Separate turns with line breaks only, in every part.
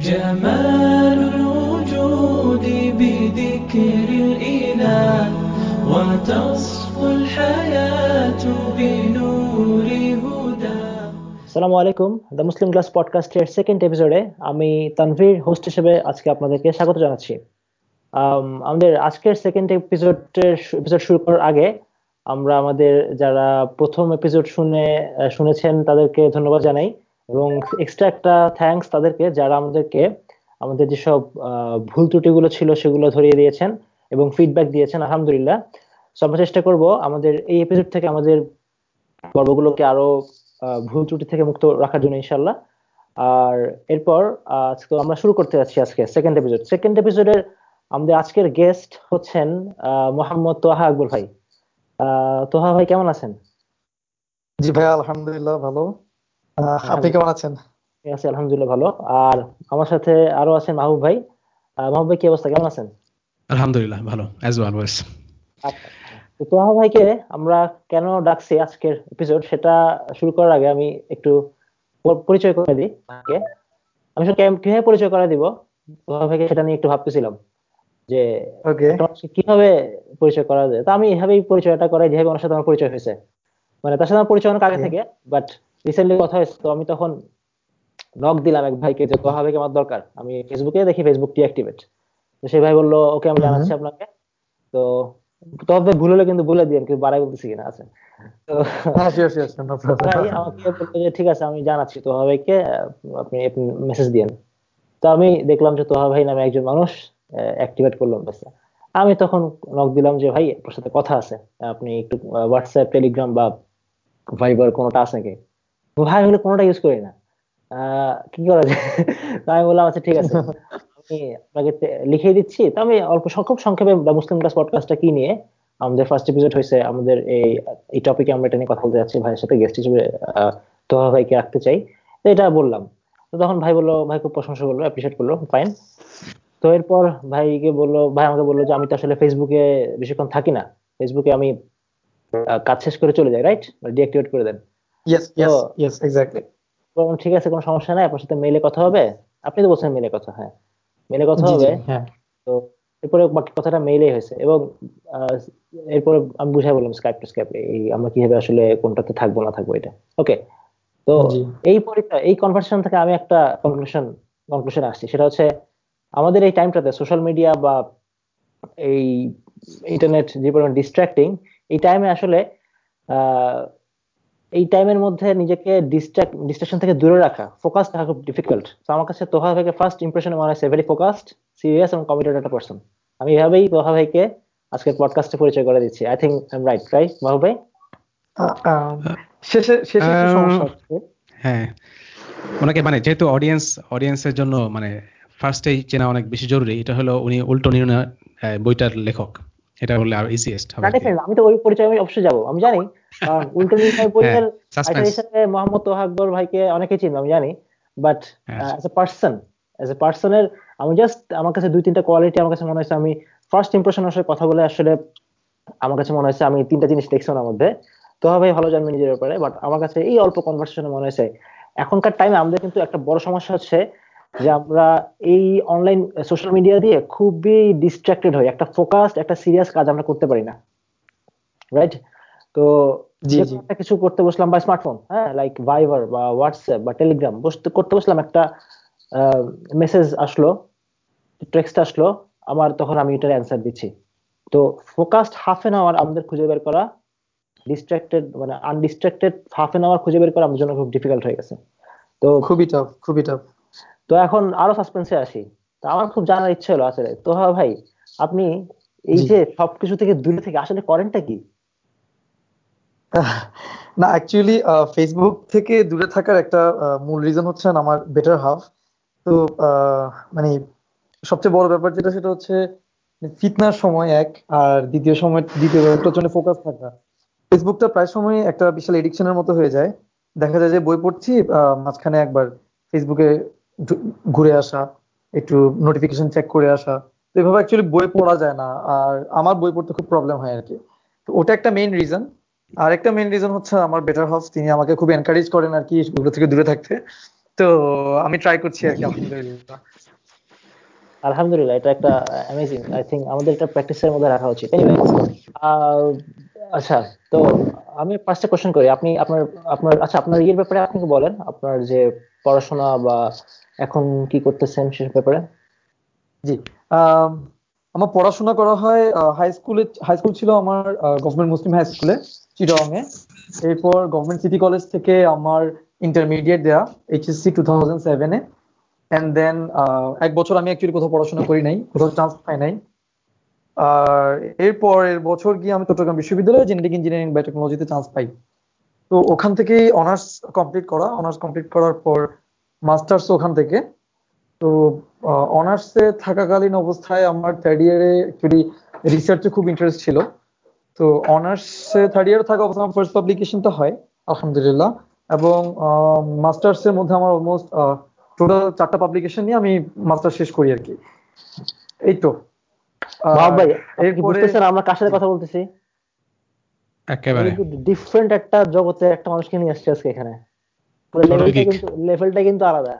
جمال الوجود بذكر الإله وتصفو الحياة بنور هدى
আসসালামু আলাইকুম the Muslim class পডকাস্টের সেকেন্ড এপিসোডে আমি তানভীর হোস্ট হিসেবে আজকে আপনাদেরকে স্বাগত জানাচ্ছি আম, আমাদের আজকের সেকেন্ড এপিসোডের এপিসোড শুরু করার আগে আমরা আমাদের যারা প্রথম এপিসোড শুনে আহ, শুনেছেন তাদেরকে ধন্যবাদ জানাই এবং এক্সট্রা একটা থ্যাঙ্কস তাদেরকে যারা আমাদেরকে আমাদের যেসব ভুল ত্রুটিগুলো ছিল সেগুলো ধরিয়ে দিয়েছেন এবং ফিডব্যাক দিয়েছেন আলহামদুলিল্লাহ। So, আমরা চেষ্টা করব আমাদের এই এপিসোড থেকে আমাদের পর্বগুলোকে আরও ভুল ত্রুটি থেকে মুক্ত রাখার জন্য ইনশাল্লাহ আর এরপর আজকে আমরা শুরু করতে যাচ্ছি আজকে সেকেন্ড এপিসোড সেকেন্ড এপিসোডের আমাদের আজকের গেস্ট হচ্ছেন মোহাম্মদ তোহা আকবর ভাই। তোহা ভাই কেমন আছেন?
জি ভাই আলহামদুলিল্লাহ ভালো। আপনি কেমন আছেন?
আছে আলহামদুলিল্লাহ ভালো। আর আমার সাথে আরও আছেন মাহবুব ভাই। মাহবুব ভাই কি অবস্থা? কেমন আছেন?
আলহামদুলিল্লাহ ভালো। অ্যাজ অলওয়েজ
তো তোহা ভাইকে আমরা কেন ডাকছি আজকের এপিসোড সেটা শুরু করার আগে আমি একটু পরিচয় করে দিই তাকে আমি কীভাবে পরিচয় করে দিব? তোহা ভাইকে সেটা নিয়ে একটু ভাবতেছিলাম যে কীভাবে পরিচয় করা যায়? তো আমি এভাবেই পরিচয়টা করাই যেভাবে ওনার সাথে আমার পরিচয় হয়েছে। মানে তার সাথে আমার পরিচয় অনেক আগে থেকে বাট রিসেন্টলি কথা হয়েছে তো আমি তখন নক দিলাম এক ভাইকে যে তোহা ভাইকে আমার দরকার। আমি ফেসবুকে দেখি ফেসবুক ডিঅ্যাক্টিভেট তো সেই ভাই বলল ওকে আমি জানাচ্ছি আপনাকে। তো তবে ভুল হলে কিন্তু বলে দিন কিন্তু বাড়াই বলতেছি কিনা আছে। আমাকে বলল যে ঠিক আছে আমি জানাচ্ছি তোহা ভাইকে আপনি মেসেজ দিয়েন। তো আমি দেখলাম যে তোহা ভাই নামে একজন মানুষ অ্যাক্টিভেট করলাম ব্যাস। আমি তখন নক দিলাম যে ভাই আপনার সাথে কথা আছে। আপনি একটু হোয়াটসঅ্যাপ টেলিগ্রাম বা ভাইবার কোনোটা আছে নাকি? ভাই হলে কোনোটা ইউজ করি না। কি করা যায়? আমি বললাম আচ্ছা ঠিক আছে। আমি আপনাকে লিখিয়ে দিচ্ছি। তো আমি অল্প সং- খুব সংক্ষেপে মুসলিম ক্লাস পডকাস্টটা কি নিয়ে আমাদের ফার্স্ট এপিসোড হয়েছে আমাদের এই এই টপিকে আমরা এটা নিয়ে কথা বলতে যাচ্ছি ভাইয়ের সাথে গেস্ট হিসেবে তোহা ভাইকে রাখতে চাই। তো এটা বললাম। তো তখন ভাই বলল ভাই খুব প্রশংসা করল অ্যাপ্রিসিয়েট করল ফাইন তো এরপর ভাইকে বলল ভাই আমাকে বলল যে আমি তো আসলে ফেসবুকে বেশিক্ষণ থাকি না। ফেসবুকে আমি কাজ শেষ করে চলে যাই রাইট ডিঅ্যাক্টিভেট করে দেন।
ইয়েস ইয়েস ইয়েস এক্স্যাক্টলি
বললাম, ঠিক আছে কোনো সমস্যা নাই আপনার সাথে মেলে কথা হবে? আপনি তো বলছেন মেলে কথা হ্যাঁ। মেলে কথা হবে।
হ্যাঁ।
তো এরপরে বাকি কথাটা মেইলেই হয়েছে এবং এরপরে আমি বুঝাই বললাম স্কাইপ টু স্কাইপ এই আমরা কীভাবে আসলে কোনটাতে থাকব না থাকব এটা। ওকে তো এই পরিচয় এই কনভারসেশন থেকে আমি একটা কনক্লুশন কনক্লুশন আসছি। সেটা হচ্ছে আমাদের এই টাইমটাতে সোশ্যাল মিডিয়া বা এই ইন্টারনেট যে পরিমাণ ডিস্ট্রাক্টিং এই টাইমে আসলে আহ, এই টাইমের মধ্যে নিজেকে ডিস্ট্রাক্ট ডিস্ট্রাকশন থেকে দূরে রাখা ফোকাস রাখা খুব ডিফিকাল্ট তো আমার কাছে তোহা ভাইকে ফার্স্ট ইমপ্রেশনে মনে হয়েছে ভেরি ফোকাসড সিরিয়াস এবং কমিটেড একটা পার্সন আমি এভাবেই তোহা ভাইকে আজকের পডকাস্টে পরিচয় করে দিচ্ছি। I think I am right right Mahu ভাই
শেষে শেষে সমস্যা
হ্যাঁ। ওনাকে মানে যেহেতু অডিয়েন্স অডিয়েন্সের জন্য মানে ফার্স্টেই চেনা অনেক বেশি জরুরি এটা হলো উনি উল্টো নির্ণয় বইটার লেখক। এটা হলে আর ইজিয়েস্ট হবে
আমি তো ওই পরিচয় আমি অবশ্যই যাব। আমি জানি কারণ হিসেবে মোহাম্মদ তোহা ভাইকে অনেকে আমি জানি বাট
হ্যাঁ।
As a person as a পার্সনের আমি জাস্ট আমার কাছে দুই তিনটা কোয়ালিটি আমার কাছে মনে হয়েছে আমি ফার্স্ট ইমপ্রেশন আসলে কথা বলে আসলে আমার কাছে মনে হয়েছে আমি তিনটা জিনিস দেখছি ওনার মধ্যে। তোহা ভাই ভালো জানবে নিজের ব্যাপারে বাট আমার কাছে এই অল্প কনভারসেশনে মনে হয়েছে এখনকার টাইমে আমাদের কিন্তু একটা বড় সমস্যা হচ্ছে যে আমরা এই অনলাইন সোশ্যাল মিডিয়া দিয়ে খুবই ডিস্ট্রাক্টেড হই একটা ফোকাসড একটা সিরিয়াস কাজ আমরা করতে পারি না রাইট তো একটা কিছু করতে বসলাম বা স্মার্টফোন হ্যাঁ? লাইক ভাইবার বা হোয়াটসঅ্যাপ বা টেলিগ্রাম বসতে করতে বসলাম একটা মেসেজ আসলো টেক্সট আসলো আমার তখন আমি এটার অ্যান্সার দিচ্ছি। তো ফোকাসড হাফ এন আওয়ার আমাদের খুঁজে বের করা ডিস্ট্রাক্টেড মানে আনডিস্ট্রাক্টেড হাফ এন আওয়ার খুঁজে বের করা আমাদের জন্য খুব ডিফিকাল্ট হয়ে গেছে। তো
খুবই টাফ খুবই টাফ
তো এখন আরও সাসপেন্সে আসি। তো আমার খুব জানার ইচ্ছে হলো আসলে তো হ্যাঁ ভাই আপনি এই যে সবকিছু থেকে দূরে থেকে আসলে করেনটা কি?
না অ্যাকচুয়ালি ফেসবুক থেকে দূরে থাকার একটা মূল রিজন হচ্ছে আমার বেটার হাফ তো মানে সবচেয়ে বড় ব্যাপার যেটা, সেটা হচ্ছে ফিতনার সময় এক, আর দ্বিতীয় সময়, দ্বিতীয় হচ্ছে ফোকাস থাকা। ফেসবুকটা প্রায় সময় একটা বিশাল এডিকশনের মতো হয়ে যায়। দেখা যায় যে বই পড়ছি মাঝখানে একবার ফেসবুকে ঘুরে আসা, একটু নোটিফিকেশন চেক করে আসা। তো এভাবে অ্যাকচুয়ালি বই পড়া যায় না, আর আমার বই পড়তে খুব প্রবলেম হয় আর কি। তো ওটা একটা মেইন রিজন আর একটা মেইন রিজন হচ্ছে আমার বেটার হাফ তিনি আমাকে খুব এনকারেজ করেন আর কি ওগুলো থেকে দূরে থাকতে। তো আমি ট্রাই করছি আর কি আলহামদুলিল্লাহ।
আলহামদুলিল্লাহ এটা একটা অ্যামেজিং আই থিঙ্ক আমাদের এটা প্র্যাকটিসের মধ্যে রাখা উচিত। আচ্ছা তো আমি পাঁচটা কোশ্চেন করি আপনি আপনার আপনার আচ্ছা আপনার ইয়ের ব্যাপারে আপনি কি বলেন? আপনার যে পড়াশোনা বা এখন কি করতেছেন সে ব্যাপারে?
জি আম, আমার পড়াশোনা করা হয় হাই স্কুলে হাই স্কুল ছিল আমার গভর্নমেন্ট মুসলিম হাই স্কুলে এ এরপর গভর্নমেন্ট সিটি কলেজ থেকে আমার ইন্টারমিডিয়েট দেয়া এইচএসসি টু থাউজেন্ড সেভেনে অ্যান্ড দেন এক বছর আমি অ্যাকচুয়ালি কোথাও পড়াশোনা করি নাই, কোথাও চান্স পাই নাই। আর এরপর এর বছর গিয়ে আমি চট্টগ্রাম বিশ্ববিদ্যালয়ে জেনেটিক ইঞ্জিনিয়ারিং বায়োটেকনোলজিতে চান্স পাই। তো ওখান থেকেই অনার্স কমপ্লিট করা অনার্স কমপ্লিট করার পর মাস্টার্স ওখান থেকে। তো অনার্সে থাকাকালীন অবস্থায় আমার থার্ড ইয়ারে অ্যাকচুয়ালি রিসার্চে খুব ইন্টারেস্ট ছিল। তো অনার্স থার্ড ইয়ারে থাকা অবস্থায় ফার্স্ট পাবলিকেশনটা হয় আলহামদুলিল্লাহ। এবং মাস্টার্সের মধ্যে আমার অলমোস্ট টোটাল চারটা পাবলিকেশন নিয়ে আমি মাস্টার শেষ করি আর কি। এই তো।
ভাই বুঝতেছেন আমরা কার সাথে কথা বলতেছি?
একেবারে।
ডিফারেন্ট একটা জগতে একটা মানুষকে নিয়ে আসছে আজকে এখানে। লেভেলটা কিন্তু আলাদা।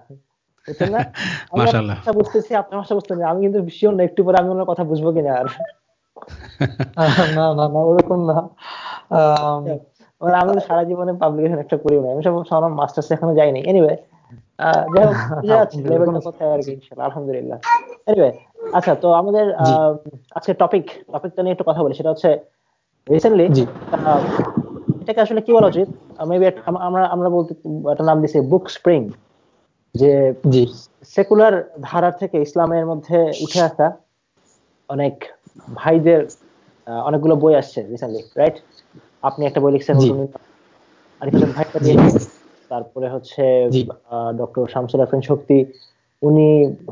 বুঝছেন না? আমি
মাশাআল্লাহ।
আপনার ভাষা বুঝতেছি আপনার ভাষা বুঝতেছি আমি কিন্তু শিওর না একটু পরে আমি ওনার কথা বুঝব কিনা আর।
না না না ওরকম না।
মানে আমি সারা জীবনে পাবলিকেশন একটা করি না আমি সব আমার মাস্টার্স এখনও যাইনি। এনিওয়ে
আলহামদুলিল্লাহ,
এনিওয়ে আচ্ছা তো আমাদের আহ, আজকে টপিক টপিকটা নিয়ে একটু কথা বলি। সেটা হচ্ছে রিসেন্টলি এটাকে আসলে কি বলা উচিত? মেবি আমরা আমরা বলতে একটা নাম দিছি বুক স্প্রিং যে সেকুলার ধারা থেকে ইসলামের মধ্যে উঠে আসা অনেক ভাইদের আহ, অনেকগুলো বই আসছে রিসেন্টলি রাইট আপনি একটা বই লিখছেন ভাইটা দিয়ে। তারপরে হচ্ছে ডক্টর শামসুল আফরিন শক্তি উনি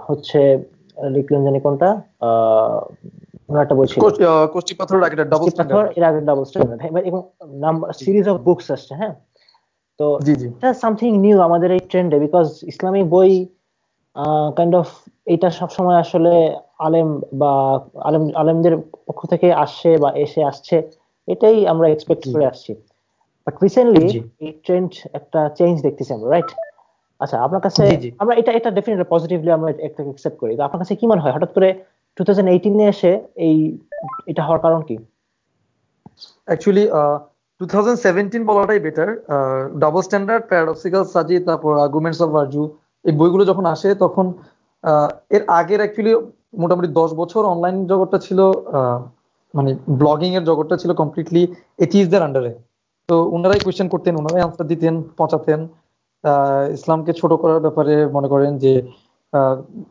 হচ্ছে লিখলেন জানি কোনটা? ওনার একটা বই ছিল।
কোচ- পাথর আগে ডাবল
পাথর, এর আগে ডাবল স্ট্যান্ডার্ড এবং নাম্বার সিরিজ অফ বুকস আসছে হ্যাঁ? তো
জি জি।
এটা সামথিং নিউ আমাদের এই ট্রেন্ডে বিকজ ইসলামিক বই কাইন্ড অফ এটা সবসময় আসলে আলেম বা আলেম আলেমদের পক্ষ থেকে আসছে বা এসে আসছে এটাই আমরা এক্সপেক্ট করে আসছি। বাট রিসেন্টলি এই ট্রেন্ড একটা চেঞ্জ দেখতেছি আমরা রাইট আচ্ছা আপনার কাছে। আমরা এটা এটা ডেফিনেটলি পজিটিভলি আমরা একটা অ্যাকসেপ্ট করি। তো আপনার কাছে কি মনে হয়? হঠাৎ করে টু থাউজেন্ড এইটিনে এসে এই এটা হওয়ার কারণ কি?
অ্যাকচুয়ালি টু থাউজেন্ড সেভেন্টিন বলাটাই বেটার ডাবল স্ট্যান্ডার্ড প্যারাডক্সিক্যাল সাজি তারপর আর্গুমেন্টস অফ ভার্জু এই বইগুলো যখন আসে তখন এর আগের অ্যাকচুয়ালি মোটামুটি দশ বছর অনলাইন জগৎটা ছিল মানে ব্লগিং এর জগৎটা ছিল কমপ্লিটলি এথিসদের আন্ডারে তো ওনারাই কোয়েশ্চেন করতেন ওনারাই আনসার দিতেন পৌঁছাতেন আহ, ইসলামকে ছোট করার ব্যাপারে মনে করেন যে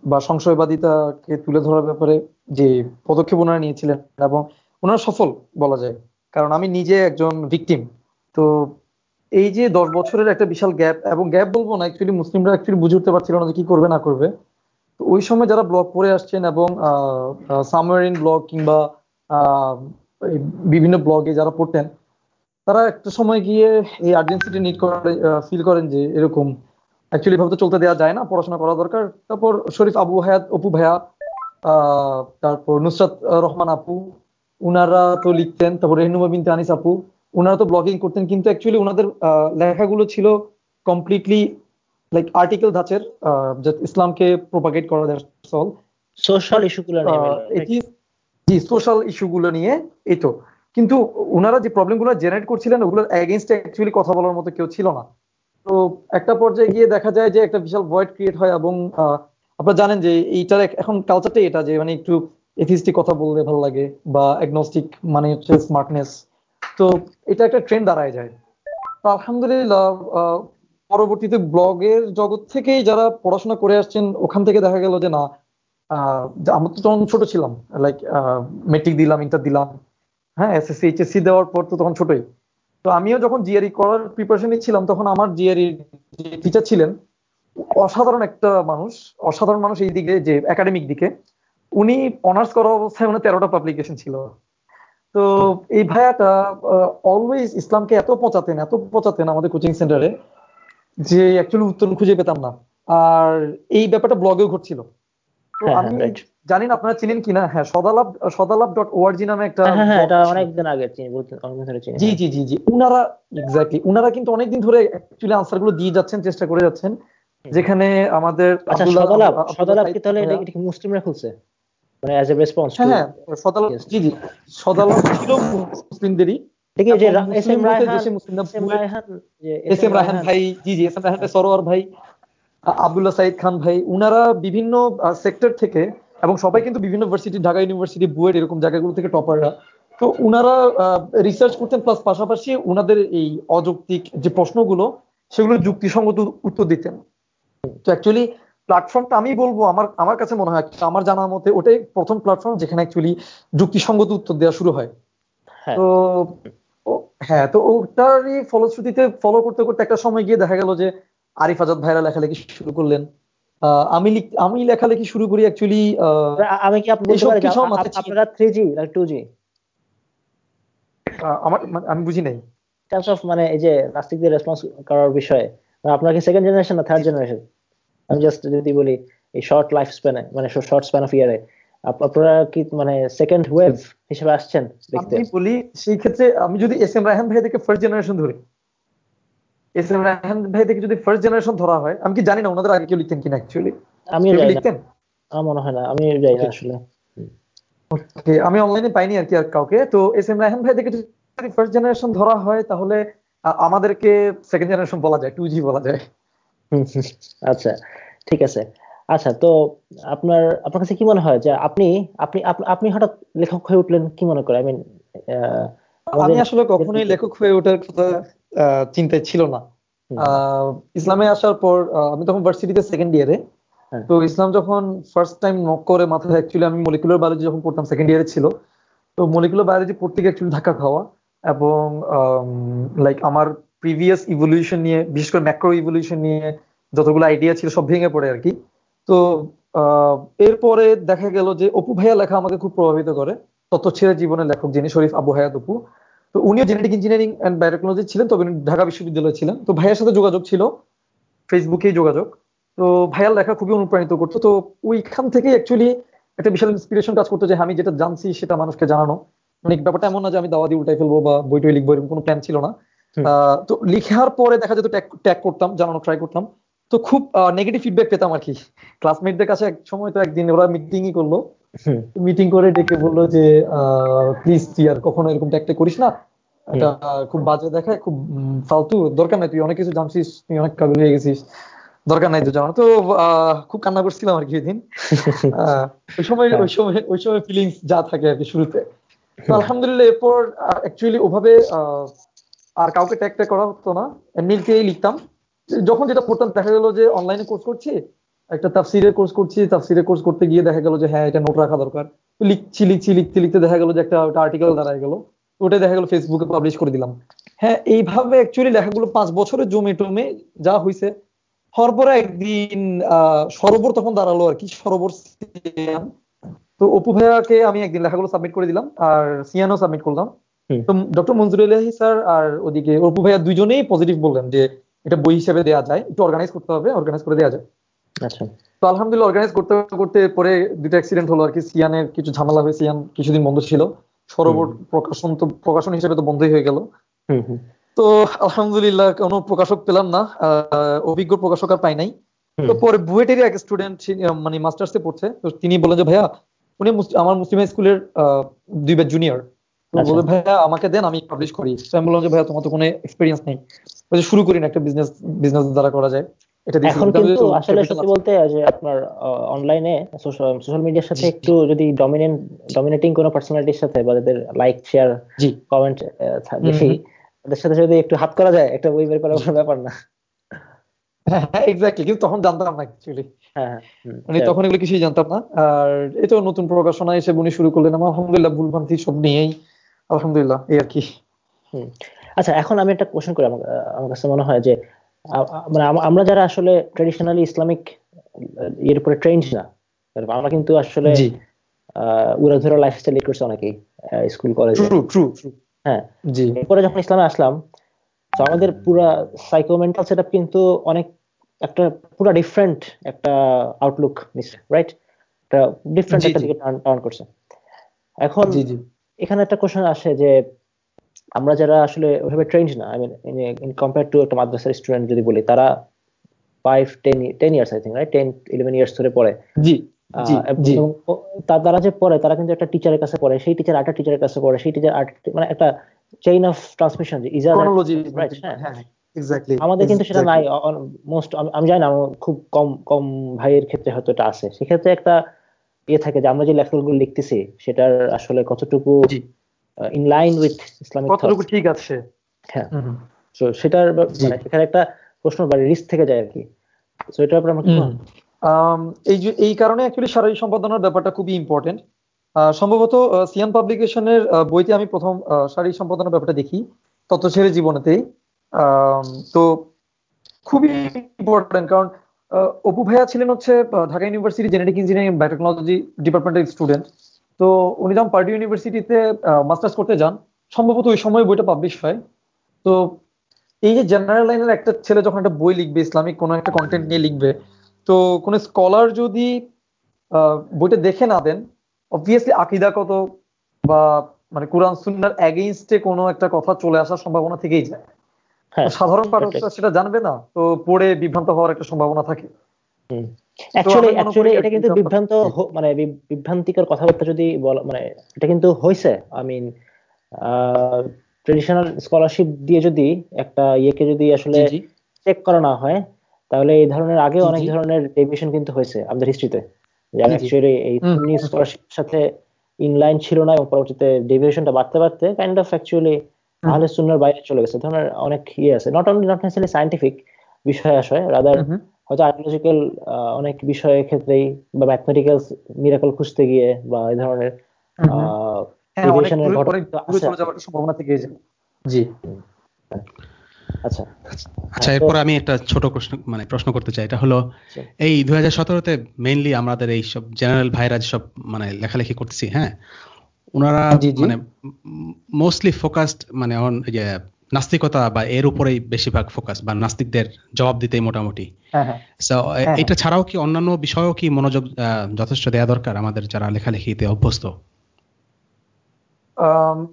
বা সংশয়বাদিতাকে তুলে ধরার ব্যাপারে যে পদক্ষেপ ওনারা নিয়েছিলেন। এবং ওনারা সফল বলা যায়। কারণ আমি নিজে একজন ভিকটিম তো এই যে দশ বছরের একটা বিশাল গ্যাপ এবং গ্যাপ বলব না অ্যাকচুয়ালি মুসলিমরা অ্যাকচুয়ালি বুঝে উঠতে পারছিল না যে কি করবে, না করবে। তো ওই সময় যারা ব্লগ করে আসছেন এবং সামওয়ারিন ব্লগ কিংবা বিভিন্ন ব্লগে যারা পড়তেন, তারা একটা সময় গিয়ে এই আর্জেন্সিটি নিট করে ফিল করেন যে এরকম অ্যাকচুয়ালি ভাবে তো চলতে দেওয়া যায় না, পড়াশোনা করা দরকার। তারপর শরীফ আবু হায়াত অপু ভাইয়া তারপর নুসরাত রহমান আপু, উনারা তো লিখতেন, তারপর রেহনুমা বিনতে আনিস আপু উনারা তো ব্লগিং করতেন কিন্তু অ্যাকচুয়ালি ওনাদের লেখাগুলো ছিল কমপ্লিটলি লাইক আর্টিকেল ধাঁচের ইসলামকে প্রোপাগেট করা অল
সোশ্যাল ইস্যুগুলো?
এটি জি সোশ্যাল ইস্যুগুলো নিয়ে এই তো। কিন্তু ওনারা যে প্রবলেমগুলো জেনারেট করছিলেন ওগুলোর এগেনস্ট অ্যাকচুয়ালি কথা বলার মতো কেউ ছিল না। তো একটা পর্যায়ে গিয়ে দেখা যায় যে একটা বিশাল ভয়েড ক্রিয়েট হয় এবং আপনারা জানেন যে এইটার এখন কালচারটাই এটা যে মানে একটু এথিস্টিক কথা বলতে ভালো লাগে বা অ্যাগনস্টিক মানে হচ্ছে স্মার্টনেস তো এটা একটা ট্রেন্ড দাঁড়ায় যায়। তো আলহামদুলিল্লাহ পরবর্তীতে ব্লগের জগৎ থেকেই যারা পড়াশোনা করে আসছেন, ওখান থেকে দেখা গেল যে না আমরা তো তখন ছোট ছিলাম লাইক মেট্রিক দিলাম ইন্টার দিলাম হ্যাঁ এসএসসি এইচএসসি দেওয়ার পর তো তখন ছোটই। তো আমিও যখন জিআরই করার প্রিপারেশন নিচ্ছিলাম তখন আমার জিআরই টিচার ছিলেন, অসাধারণ একটা মানুষ, অসাধারণ মানুষ এই দিকে, যে একাডেমিক দিকে, উনি অনার্স করা অবস্থায় মানে তেরোটা পাবলিকেশন ছিল। তো এই ভাইয়াটা অলওয়েজ ইসলামকে এত পচাতেন এত পচাতেন আমাদের কোচিং সেন্টারে যে অ্যাকচুয়ালি উত্তর খুঁজে পেতাম না। আর এই ব্যাপারটা ব্লগেও ঘটছিল। তো
হ্যাঁ,
আমি
হ্যাঁ,
জানি না আপনারা চিনেন কিনা। হ্যাঁ সদালাভ সদালাভ ডট ওআরজি নামে একটা
হ্যাঁ এটা অনেকদিন আগে চিনি
জি জি জি জি উনারা এক্স্যাক্টলি উনারা কিন্তু অনেকদিন ধরে অ্যাকচুয়ালি আনসারগুলো দিয়ে যাচ্ছেন চেষ্টা করে যাচ্ছেন। যেখানে আমাদের
আচ্ছা কি তাহলে এটা কি মুসলিমরা খুলছে? মানে অ্যাজ এ রেসপন্স
হ্যাঁ হ্যাঁ সদালাপ জি জি ছিল মুসলিমদেরই
ঠিক আছে রায়হান রায়হান
ভাই জি জি এস রায়হান সরোয়ার ভাই আব্দুল্লাহ সাইদ খান ভাই উনারা বিভিন্ন সেক্টর থেকে এবং সবাই কিন্তু বিভিন্ন ইউনিভার্সিটি ঢাকা ইউনিভার্সিটি বুয়েট এরকম জায়গাগুলো থেকে টপাররা তো উনারা রিসার্চ করতেন প্লাস পাশাপাশি উনাদের এই অযৌক্তিক যে প্রশ্নগুলো সেগুলো যুক্তিসঙ্গত উত্তর দিতেন। তো অ্যাকচুয়ালি প্ল্যাটফর্মটা আমি বলব আমার আমার কাছে মনে হয় আমার জানার মতে ওটাই প্রথম প্ল্যাটফর্ম যেখানে অ্যাকচুয়ালি যুক্তিসঙ্গত উত্তর দেওয়া শুরু হয়।
হ্যাঁ।
তো হ্যাঁ তো ওটারই ফলশ্রুতিতে ফলো করতে করতে একটা সময় গিয়ে দেখা গেল যে আরিফ আজাদ ভাইরা লেখালেখি শুরু করলেন। আমি আমি লেখালেখি শুরু করি অ্যাকচুয়ালি
আমি কি আপনি বলতে
ছিল।
আপনারা থ্রি জি না টু জি
আমার মানে আমি বুঝি নাই।
টার্মস অফ মানে এই যে নাস্তিকদের রেসপন্স করার বিষয়ে মানে আপনার কি সেকেন্ড জেনারেশন না থার্ড জেনারেশন আমি জাস্ট যদি বলি এই শর্ট লাইফ স্প্যানে মানে শর্ট স্প্যান অফ ইয়ারে আপনারা কি মানে সেকেন্ড ওয়েভ হিসেবে আসছেন
আমি বলি সেই ক্ষেত্রে আমি যদি এস এম রায়হান ভাই থেকে ফার্স্ট জেনারেশন ধরি এস এম রায়হান ভাই থেকে যদি ফার্স্ট জেনারেশন ধরা হয় আমি কি জানি না ওনাদের আগে কেউ লিখতেন কিনা অ্যাকচুয়ালি
না।
লিখতেন?
আমার মনে হয় না আমি যাই না আসলে।
আমি অনলাইনে পাইনি আর কি আর কাউকে। তো এস এম রায়হান ভাই থেকে যদি ফার্স্ট জেনারেশন ধরা হয় তাহলে আমাদেরকে সেকেন্ড জেনারেশন বলা যায় টু জি বলা যায়।
আচ্ছা ঠিক আছে। আচ্ছা তো আপনার আপনার কাছে কি মনে হয় যে আপনি আপনি আপনি হঠাৎ লেখক হয়ে উঠলেন কি মনে করে? আই মিন
আমি আসলে কখনোই লেখক হয়ে ওঠার কথা চিন্তায় ছিল না। ইসলামে আসার পর আমি তখন ভার্সিটিতে সেকেন্ড ইয়ারে
হ্যাঁ।
তো ইসলাম যখন ফার্স্ট টাইম নক করে মাথায় অ্যাকচুয়ালি আমি মলিকুলার বায়োলজি যখন পড়তাম সেকেন্ড ইয়ারে ছিল। তো মলিকুলার বায়োলজি পড়তে গিয়ে অ্যাকচুয়ালি ধাক্কা খাওয়া এবং লাইক আমার প্রিভিয়াস ইভলিউশন নিয়ে, বিশেষ করে ম্যাক্রো ইভলিউশন নিয়ে যতগুলো আইডিয়া ছিল সব ভেঙে পড়ে আর কি। তো এরপরে দেখা গেল যে অপু ভাইয়া লেখা আমাকে খুব প্রভাবিত করে। তত্ত্ব ছেড়ে জীবনের লেখক যিনি শরীফ আবু হায়াত অপু। তো উনিও জেনেটিক ইঞ্জিনিয়ারিং অ্যান্ড বায়োটেকনোলজি ছিলেন, তবে ঢাকা বিশ্ববিদ্যালয়ে ছিলেন। তো ভাইয়ার সাথে যোগাযোগ ছিল ফেসবুকেই যোগাযোগ। তো ভাইয়ার লেখা খুবই অনুপ্রাণিত করতো। তো ওইখান থেকে অ্যাকচুয়ালি একটা বিশাল ইন্সপিরেশন কাজ করতো যে আমি যেটা জানছি সেটা মানুষকে জানানো। মানে ব্যাপারটা এমন না যে আমি দাওয়া দিয়ে উল্টাই ফেলব বা বইটই লিখব, এরকম কোনো প্ল্যান ছিল না। তো লিখার পরে দেখা যেত ট্যাগ করতাম জানানো ট্রাই করতাম। তো খুব নেগেটিভ ফিডব্যাক পেতাম আর কি। ক্লাসমেটদের কাছে এক সময় তো একদিন ওরা মিটিংই করল। মিটিং করে ডেকে বলল যে প্লিজ তুই আর কখনো এরকম ট্যাগটা করিস না। এটা খুব বাজে দেখায় খুব ফালতু। দরকার নাই তুই অনেক কিছু জানছিস তুই অনেক কাবিল হয়ে গেছিস। দরকার নাই তো জানো তো আহ, খুব কান্না করছিলাম আর কি ওই দিন আহ, ওই সময় ওই সময় ওই সময় ফিলিংস যা থাকে আর কি শুরুতে। আলহামদুলিল্লাহ এরপর অ্যাকচুয়ালি ওভাবে আহ, আর কাউকে ট্যাগ ট্যাগ করা হতো না। এমনিতেই লিখতাম। যখন যেটা পড়তাম, দেখা গেল যে অনলাইনে কোর্স করছি, একটা তাফসিরের কোর্স করছি, তাফসিরের কোর্স করতে গিয়ে দেখা গেল যে হ্যাঁ এটা নোট রাখা দরকার। লিখছি লিখছি, লিখতে লিখতে দেখা গেল যে একটা আর্টিকেল দাঁড়ায় গেল। ওটা দেখা গেল ফেসবুকে পাবলিশ করে দিলাম। হ্যাঁ এইভাবে অ্যাকচুয়ালি লেখাগুলো পাঁচ বছরের জমে টমে যা হয়েছে হওয়ার পরে একদিন সরোবর তখন দাঁড়াল আর কি, সরোবর তো অপু ভাইয়াকে আমি একদিন লেখাগুলো সাবমিট করে দিলাম, আর সিয়ানও সাবমিট করলাম। তো ডক্টর মঞ্জুর এলাহি স্যার আর ওদিকে অপু ভাইয়া দুজনেই পজিটিভ বললেন যে এটা বই হিসেবে দেওয়া যায় একটু অর্গানাইজ করতে হবে অর্গানাইজ করে দেওয়া যায়।
আচ্ছা।
তো আলহামদুলিল্লাহ অর্গানাইজ করতে করতে পরে দুটো অ্যাক্সিডেন্ট হলো আর কি সিয়ানের কিছু ঝামেলা হয়ে সিয়ান কিছুদিন বন্ধ ছিল। সরোবর প্রকাশন তো প্রকাশন হিসেবে তো বন্ধই হয়ে গেল। তো আলহামদুলিল্লাহ কোনো প্রকাশক পেলাম না আহ, অভিজ্ঞ প্রকাশক আর পাই নাই। তো পরে বুয়েটেরই এক স্টুডেন্ট মানে মাস্টার্সে পড়ছে তো তিনি বলেন যে ভাইয়া উনি আমার মুসলিম হাই স্কুলের দুই ব্যাচ জুনিয়র। বলে ভাইয়া আমাকে দেন আমি পাবলিশ করি। তো আমি বললাম যে ভাইয়া তোমার তো কোনো এক্সপিরিয়েন্স নেই। বলছে শুরু করি না একটা বিজনেস বিজনেস দ্বারা করা যায়। এটা
এখন কিন্তু আসলে সত্যি বলতে যে আপনার অনলাইনে সোশ্যাল মিডিয়ার সাথে একটু যদি ডমিনেন্ট ডমিনেটিং কোনো পার্সোনালিটির সাথে বা যাদের লাইক শেয়ার কমেন্ট বেশি তাদের সাথে যদি একটু হাত করা যায় একটা বই বের করা কোনো ব্যাপার না।
হ্যাঁ এক্স্যাক্টলি কিন্তু তখন জানতাম না অ্যাকচুয়ালি
হ্যাঁ
মানে তখন এগুলো কিছুই জানতাম না। আর এটাও নতুন প্রকাশনা এসে উনি শুরু করলেন। আমার আলহামদুলিল্লাহ ভুলভ্রান্তি সব নিয়েই আলহামদুলিল্লাহ এই আর কি।
আচ্ছা এখন আমি একটা কোশ্চেন করি আমার কাছে মনে হয় যে মানে আমরা যারা আসলে ট্রেডিশনালি ইসলামিক এর উপরে ট্রেন্ড না আমরা কিন্তু আসলে
জি।
উড়াধুরা লাইফস্টাইল লিড করছে অনেকেই স্কুল কলেজে হ্যাঁ
জি।
এরপরে যখন ইসলামে আসলাম তো আমাদের পুরা সাইকোমেন্টাল সেটআপ কিন্তু অনেক একটা পুরা ডিফারেন্ট একটা আউটলুক নিচ্ছে রাইট একটা ডিফারেন্ট একটা দিকে টার্ন করছে। এখন
জি জি।
এখানে একটা কোশ্চেন আসে যে আমরা যারা আসলে ওইভাবে ট্রেন্ড না I mean in compare to একটা মাদ্রাসার স্টুডেন্ট যদি বলি তারা five ten ten years I think right ten eleven years ধরে পড়ে।
জি
তারা যে পড়ে তারা কিন্তু একটা টিচারের কাছে পড়ে সেই টিচার আরেকটা টিচারের কাছে পড়ে সেই টিচার মানে একটা চেইন অফ ট্রান্সমিশন রাইট হ্যাঁ।
হ্যাঁ
আমাদের কিন্তু সেটা নাই মোস্ট আমি জানি না খুব কম কম ভাইয়ের ক্ষেত্রে হয়তো এটা আছে। সেক্ষেত্রে একটা ইয়ে থাকে যে আমরা যে লেখাগুলো লিখতেছি সেটার আসলে কতটুকু ইন লাইন উইথ ইসলামিক
কতটুকু ঠিক আছে?
হ্যাঁ। তো সেটার মানে এখানে একটা প্রশ্ন বা রিস্ক থেকে যায় আর কি তো এটার উপর আমরা
এই যে এই কারণে অ্যাকচুয়ালি শারীরিক সম্পাদনার ব্যাপারটা খুবই ইম্পর্টেন্ট সম্ভবত সিয়ান পাবলিকেশনের বইতে আমি প্রথম শারীরিক সম্পাদনার ব্যাপারটা দেখি তত্ত্ব ছেড়ে জীবনেতেই। তো খুবই ইম্পর্টেন্ট কারণ অপু ভাইয়া ছিলেন হচ্ছে Dhaka university genetic engineering biotechnology ডিপার্টমেন্টের স্টুডেন্ট তো উনি যখন পার্টি ইউনিভার্সিটিতে মাস্টার্স করতে যান, সম্ভবত ওই সময় বইটা পাবলিশ হয়। তো এই যে জেনারেল লাইনের একটা ছেলে যখন একটা বই লিখবে ইসলামিক কোনো একটা কন্টেন্ট নিয়ে লিখবে, তো কোনো স্কলার যদি বইটা দেখে না দেন অবভিয়াসলি আকিদাগত বা মানে কোরআন সুন্নার এগেইনস্টে কোনো একটা কথা চলে আসার সম্ভাবনা থেকেই যায়। সাধারণ পাঠক সেটা জানবে না তো পড়ে বিভ্রান্ত হওয়ার একটা সম্ভাবনা থাকে।
এটা কিন্তু বিভ্রান্ত মানে বিভ্রান্তিকর কথাবার্তা যদি মানে এটা কিন্তু হয়েছে আই মিন ট্রেডিশনাল স্কলারশিপ দিয়ে যদি একটা ইয়েকে যদি আসলে চেক করা না হয় তাহলে এই ধরনের আগে অনেক ধরনের ডেভিয়েশন কিন্তু হয়েছে আমাদের হিস্ট্রিতে এই স্কলারশিপের সাথে ইনলাইন ছিল না এবং পরবর্তীতে ডেভিয়েশনটা বাড়তে বাড়তে কাইন্ড অফ অ্যাকচুয়ালি। আহলে সুন্নার বাইরে চলে গেছে। ধরনের অনেক ইয়ে আছে। Not only not necessary scientific বিষয় আসে রাদার। হয়তো আর্কিওলজিক্যাল অনেক বিষয়ের ক্ষেত্রেই বা ম্যাথমেটিক্যাল মিরাকল খুঁজতে গিয়ে বা এই ধরনের
হ্যাঁ সম্ভাবনা থেকে জি।
আচ্ছা।
আচ্ছা
হ্যাঁ,
এরপর আমি একটা ছোট প্রশ্ন মানে প্রশ্ন করতে চাই। এটা হলো
আচ্ছা।
এই দুই হাজার সতেরোতে মেইনলি আমাদের এই সব জেনারেল ভাইরা সব মানে লেখালেখি করতেছি হ্যাঁ? ওনারা। মানে মোস্টলি ফোকাসড মানে অন যে নাস্তিকতা বা এর উপরেই বেশিরভাগ ফোকাস বা নাস্তিকদের জবাব দিতেই মোটামুটি।
হ্যাঁ হ্যাঁ। হ্যাঁ।
এটা ছাড়াও কি অন্যান্য বিষয়েও কি মনোযোগ যথেষ্ট দেওয়া দরকার আমাদের যারা লেখালেখিতে অভ্যস্ত?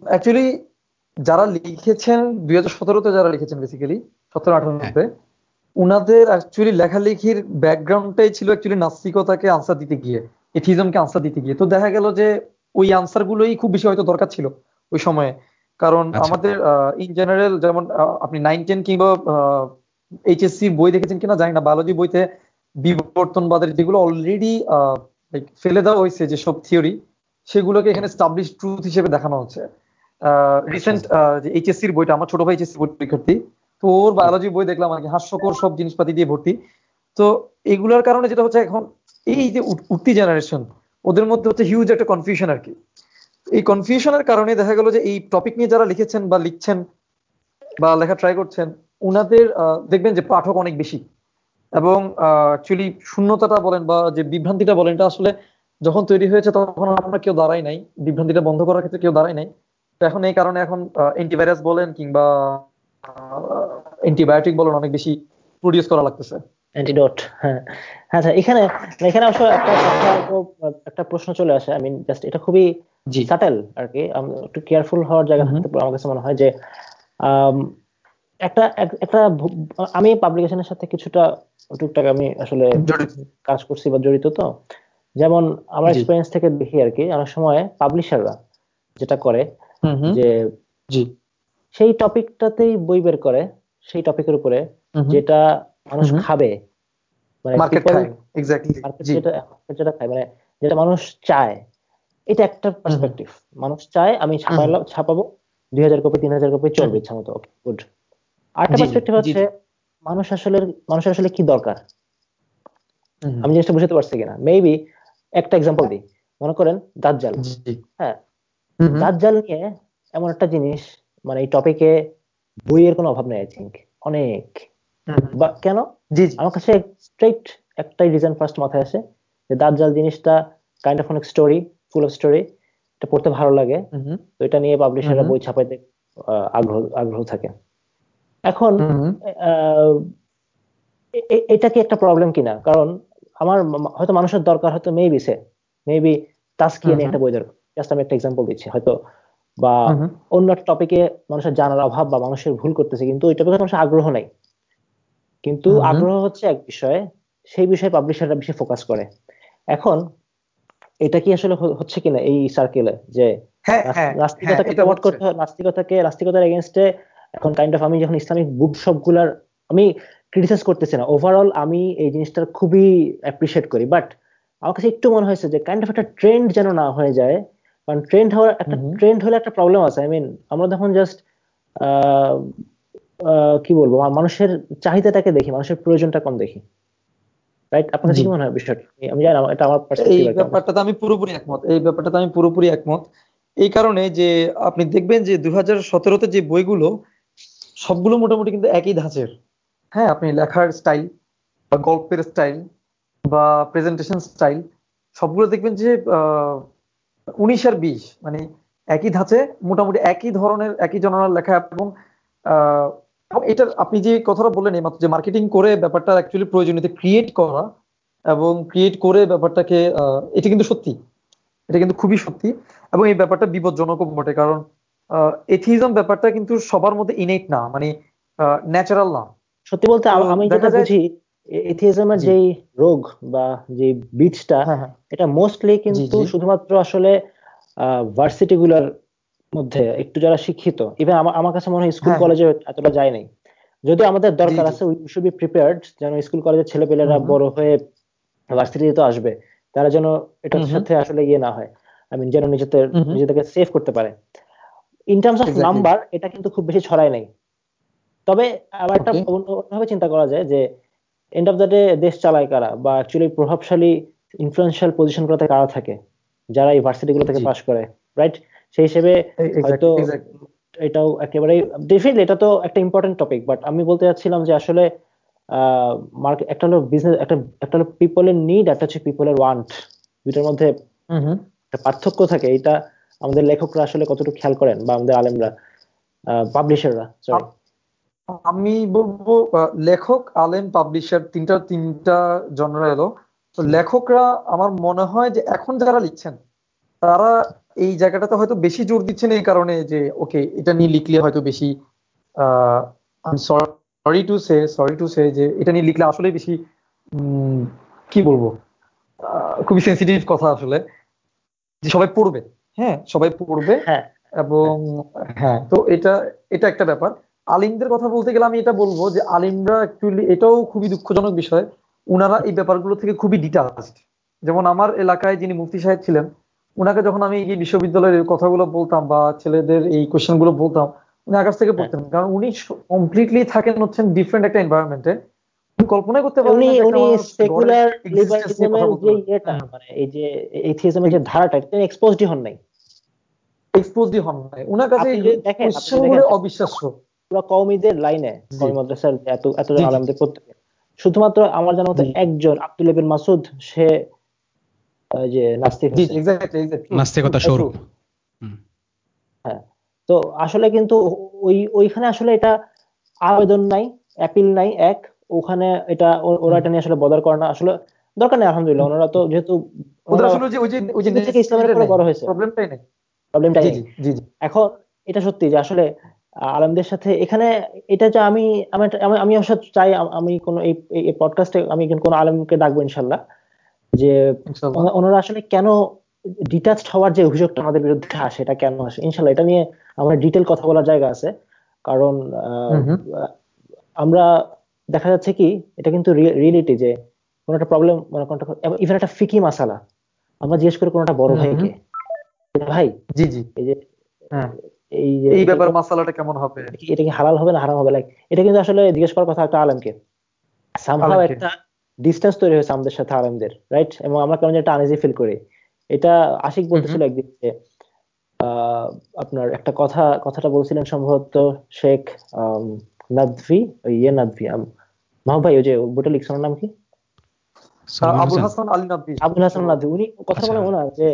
অ্যাকচুয়ালি যারা লিখেছেন দুই হাজার সতেরোতে যারা লিখেছেন বেসিক্যালি সতেরো আঠারোতে উনাদের অ্যাকচুয়ালি লেখালেখির ব্যাকগ্রাউন্ডটাই ছিল অ্যাকচুয়ালি নাস্তিকতাকে আনসার দিতে গিয়ে এথিজমকে আনসার দিতে গিয়ে। তো দেখা গেল যে ওই আনসার গুলোই খুব বেশি হয়তো দরকার ছিল ওই সময়ে। কারণ
আচ্ছা।
আমাদের ইন জেনারেল যেমন আপনি নাইন টেন কিংবা এইচএসসি বই দেখেছেন কিনা জানি না বায়োলজি বইতে বিবর্তনবাদের যেগুলো অলরেডি ফেলে দেওয়া হয়েছে যেসব থিওরি সেগুলোকে এখানে স্টাবলিশ ট্রুথ হিসেবে দেখানো হচ্ছে। রিসেন্ট যে এইচএসসির বইটা আমার ছোট ভাই এইচএসসি পরীক্ষার্থী তো ওর বায়োলজি বই দেখলাম আর কি হাস্যকর সব জিনিসপাতি দিয়ে ভর্তি। তো এগুলোর কারণে যেটা হচ্ছে এখন এই যে উঠ- উঠতি জেনারেশন ওদের মধ্যে হচ্ছে হিউজ একটা কনফিউশন আর কি। এই কনফিউশনের কারণে দেখা গেল যে এই টপিক নিয়ে যারা লিখেছেন বা লিখছেন বা লেখা ট্রাই করছেন, উনাদের দেখবেন যে পাঠক অনেক বেশি। এবং অ্যাকচুয়ালি শূন্যতাটা বলেন বা যে বিভ্রান্তিটা বলেন, এটা আসলে যখন তৈরি হয়েছে তখন আমরা কেউ দাঁড়াই নাই। বিভ্রান্তিটা বন্ধ করার ক্ষেত্রে কেউ দাঁড়াই নাই। তো এখন এই কারণে এখন অ্যান্টিভাইরাস বলেন কিংবা অ্যান্টিবায়োটিক বলেন অনেক বেশি প্রডিউস করা লাগতেছে।
অ্যান্টিডোট হ্যাঁ। হ্যাঁ আচ্ছা এখানে এখানে অবশ্য একটা একটা প্রশ্ন চলে আসে। আই মিন জাস্ট এটা খুবই সাটেল আর কি আম- একটু কেয়ারফুল হওয়ার জায়গা থাকতে পারে আমার কাছে মনে হয় যে একটা একটা আমি পাবলিকেশনের সাথে কিছুটা টুকটাক আমি আসলে কাজ করছি বা জড়িত তো। যেমন আমার এক্সপিরিয়েন্স থেকে দেখি আর কি অনেক সময় পাবলিশাররা যেটা করে যে সেই টপিকটাতেই বই বের করে সেই টপিকের উপরে। যেটা মানুষ খাবে। মানে
মার্কেট খায় এক্স্যাক্টলি
যেটা যেটা খায় মানে যেটা মানুষ চায়। এটা একটা পার্সপেক্টিভ মানুষ চায় আমি ছাপাইলাম ছাপাবো দুই হাজার কপি তিন হাজার কপি চলবে ইচ্ছা মতো গুড আরেকটা পার্সপেক্টিভ হচ্ছে মানুষ আসলে মানুষের আসলে কি দরকার। আমি জিনিসটা বুঝতে পারছি কিনা? মেবি একটা এক্সাম্পল দিই। মনে করেন দাজ্জাল। হ্যাঁ। দাজ্জাল নিয়ে এমন একটা জিনিস মানে এই টপিকে বইয়ের কোনো অভাব নেই আই থিঙ্ক অনেক। বা কেন?
জি জি।
আমার কাছে স্ট্রেট একটাই রিজন ফার্স্ট মাথায় আসে যে দাজ্জাল জিনিসটা কাইন্ড অফ অনেক স্টোরি ফুল অফ স্টোরি এটা পড়তে ভালো লাগে। তো এটা নিয়ে পাবলিশাররা। বই ছাপাইতে আগ্রহ আগ্রহ থাকে। এখন এটা কি একটা প্রবলেম কিনা? কারণ আমার হয়তো মানুষের দরকার হয়তো মেবি সে মেবি তাস্কিয়া নিয়ে একটা বই দরকার। জাস্ট আমি একটা এক্সাম্পল দিচ্ছি হয়তো বা। অন্য একটা টপিকে মানুষের জানার অভাব বা মানুষের ভুল করতেছে কিন্তু ওই টপিকে মানুষের আগ্রহ নাই। কিন্তু। আগ্রহ হচ্ছে এক বিষয়ে সেই বিষয়ে পাবলিশাররা বেশি ফোকাস করে। এখন এটা কি আসলে হচ্ছে কিনা এই সার্কেলে যে
হ্যাঁ হ্যাঁ
নাস্তিকতাকে প্রমোট করতে হয় নাস্তিকতাকে নাস্তিকতার এগেনস্টে এখন কাইন্ড অফ আমি যখন ইসলামিক বুকগুলার আমি ক্রিটিসাইজ করতেছি না। ওভারঅল আমি এই জিনিসটার খুবই অ্যাপ্রিসিয়েট করি। বাট আমার কাছে একটু মনে হয়েছে যে কাইন্ড অফ একটা ট্রেন্ড যেন না হয়ে যায় কারণ ট্রেন্ড হওয়ার একটা। ট্রেন্ড হলে একটা প্রবলেম আছে। আই মিন আমরা যখন জাস্ট কি বলব? মানুষের চাহিদাটাকে দেখি মানুষের প্রয়োজনটা কম দেখি। রাইট আপনার কি মনে হয় বিষয়টা? আমি জানি এটা আমার
এই
পার্সপেক্টিভ
আমি পুরোপুরি একমত। এই ব্যাপারটাতে আমি পুরোপুরি একমত। এই কারণে যে আপনি দেখবেন যে দুই হাজার সতেরোতে যে বইগুলো সবগুলো মোটামুটি কিন্তু একই ধাঁচের। হ্যাঁ আপনি লেখার স্টাইল বা গল্পের স্টাইল বা প্রেজেন্টেশন স্টাইল সবগুলো দেখবেন যে উনিশ আর বিশ। মানে একই ধাঁচে মোটামুটি একই ধরনের একই জনরার লেখা এবং এটার আপনি যে কথাটা বললেন এইমাত্র যে মার্কেটিং করে ব্যাপারটা অ্যাকচুয়ালি প্রয়োজনীয়তা ক্রিয়েট করা এবং ক্রিয়েট করে ব্যাপারটাকে এটা কিন্তু সত্যি। এটা কিন্তু খুবই সত্যি এবং এই ব্যাপারটা বিপজ্জনকও বটে কারণ এথিজম ব্যাপারটা কিন্তু সবার মধ্যে ইনেট না মানে ন্যাচারাল না।
সত্যি বলতে আমি যেটা বুঝি এথিজমের। যেই রোগ বা যে বীজটা
হ্যাঁ হ্যাঁ।
এটা মোস্টলি কিন্তু শুধুমাত্র আসলে ভার্সিটি গুলার মধ্যে একটু যারা শিক্ষিত ইভেন আমার কাছে মনে হয় স্কুল
হ্যাঁ, হ্যাঁ।
কলেজে এতটা যায় নাই যদিও আমাদের দরকার আছে উই শুড বি প্রিপেয়ার্ড যেন স্কুল কলেজের ছেলেপেলেরা। বড় হয়ে ভার্সিটিতে তো আসবে তারা যেন এটার। সাথে আসলে ইয়ে না হয় আই মিন যেন নিজেদের। নিজেদেরকে সেভ করতে পারে ইন টার্মস অফ. নাম্বার এটা কিন্তু খুব বেশি ছড়ায় নাই তবে আবার একটা অন্যভাবে চিন্তা করা যায় যে এন্ড অফ দ্য ডে দেশ চালায় কারা বা অ্যাকচুয়ালি প্রভাবশালী ইনফ্লুয়েন্সিয়াল পজিশন গুলোতে কারা থাকে যারা এই ভার্সিটি গুলো থেকে। পাশ করে রাইট সেই হিসেবে হয়তো এটাও একেবারে ডেফিনেটলি এটা তো একটা ইম্পর্টেন্ট টপিক বাট আমি বলতে চাচ্ছিলাম যে আসলে মার্কেট একটা হলো বিজনেস একটা একটা হলো পিপলের নিড একটা হচ্ছে পিপলের ওয়ান্ট দুইটার মধ্যে। একটা পার্থক্য থাকে এটা আমাদের লেখকরা আসলে কতটুকু খেয়াল করেন বা আমাদের আলেমরা পাবলিশাররা সরি
আমি বলব লেখক আলেম পাবলিশার তিনটা তিনটা জনরা এলো। তো লেখকরা আমার মনে হয় যে এখন যারা লিখছেন তারা এই জায়গাটাতে হয়তো বেশি জোর দিচ্ছেন এই কারণে যে ওকে এটা নিয়ে লিখলে হয়তো বেশি sorry to say sorry to say যে এটা নিয়ে লিখলে আসলে বেশি উম, কি বলব খুবই সেন্সিটিভ কথা আসলে যে সবাই পড়বে হ্যাঁ সবাই পড়বে
হ্যাঁ।
এবং হ্যাঁ তো এটা এটা একটা ব্যাপার। আলিমদের কথা বলতে গেলে আমি এটা বলব যে আলিমরা অ্যাকচুয়ালি এটাও খুবই দুঃখজনক বিষয়। উনারা এই ব্যাপারগুলো থেকে খুবই ডিটাচড যেমন আমার এলাকায় যিনি মুফতি সাহেব ছিলেন উনাকে যখন আমি এই বিশ্ববিদ্যালয়ের কথাগুলো বলতাম বা ছেলেদের এই কোয়েশ্চেনগুলো বলতাম উনি আকাশ থেকে পড়তেন। কারণ উনি কমপ্লিটলি থাকেন হচ্ছেন ডিফারেন্ট একটা এনভায়রনমেন্টে করতে পারেন
উনি সেকুলার লিবারালিজমের যে। ইয়েটা
হ্যাঁ।
মানে এই যে এথিজমের যে ধারাটা এটা এক্সপোজডই হন নাই।
এক্সপোজই হন নাই। উনার কাছে
দেখেন,
অবিশ্বাস্য।
পুরো কওমিদের লাইনে কওমি মাদ্রাসার এত এত। প্রত্যেকে শুধুমাত্র আমার জানা মতো একজন আব্দুল ইবিন মাসুদ সে যে নাস্তিক
নাস্তিকতা স্বরূপ। হুম।
তো আসলে কিন্তু ওই ওইখানে আসলে এটা আবেদন নাই অ্যাপিল নাই এক। ওখানে এটা ওরা এটা নিয়ে আসলে বদার করে না। আসলে দরকার নেই আলহামদুলিল্লাহ। ওনারা তো যেহেতু
ওদের আসলে ওই যে ওই যে ওই যে
নিজে থেকে ইসলামের উপরে বড় হয়েছে।
প্রবলেমটাই নেই।
প্রবলেমটা
জি জি জি জি।
এখন এটা সত্যি যে আসলে আলেমদের সাথে এখানে এটা যে আমি আমি আমি- আমি অবশ্য চাই আমি কোন এই পডকাস্টে আমি কোনো আলেমকে ডাকবো ইনশাল্লাহ। যে ওনারা আসলে কেন ডিটাচড হওয়ার যে অভিযোগটা আমাদের বিরুদ্ধে আসে এটা কেন আসে? ইনশাল্লাহ এটা নিয়ে আমার ডিটেল কথা বলার জায়গা আছে। কারণ। আমরা দেখা যাচ্ছে কি এটা কিন্তু রিয়েলিটি যে কোন একটা প্রবলেম মানে কোনটা ইভেন একটা ফিকি মাসালা। আমরা জিজ্ঞেস করি কোনটা বড়
হুম হুম।
ভাইকে ভাই
জি জি।
এই যে
হ্যাঁ।
এই যে
এই ব্যাপার মাসালাটা কেমন হবে?
এটা কি- হালাল হবে না হারাম হবে? লাইক এটা কিন্তু আসলে জিজ্ঞেস করার কথা একটা আলেমকে। সামহাও একটা ডিস্টেন্স তৈরি হয়েছে আমাদের সাথে আলেমদের রাইট এবং আমরা কেমন একটা আনইজি ফিল করি। এটা আশিক বলতেছিল একদিন যে আপনার একটা কথা কথাটা বলছিলেন সম্ভবত শেখ নাদভি ওই ইয়ে নাদভি আম- মাহবুব ভাই ওই যে বইটা লিখছেন নাম কি?
আবুল
হাসান
আলী নাদভি।
আবুল হাসান নাদভি উনি কথা
আচ্ছা।
বলে মনে হয় যে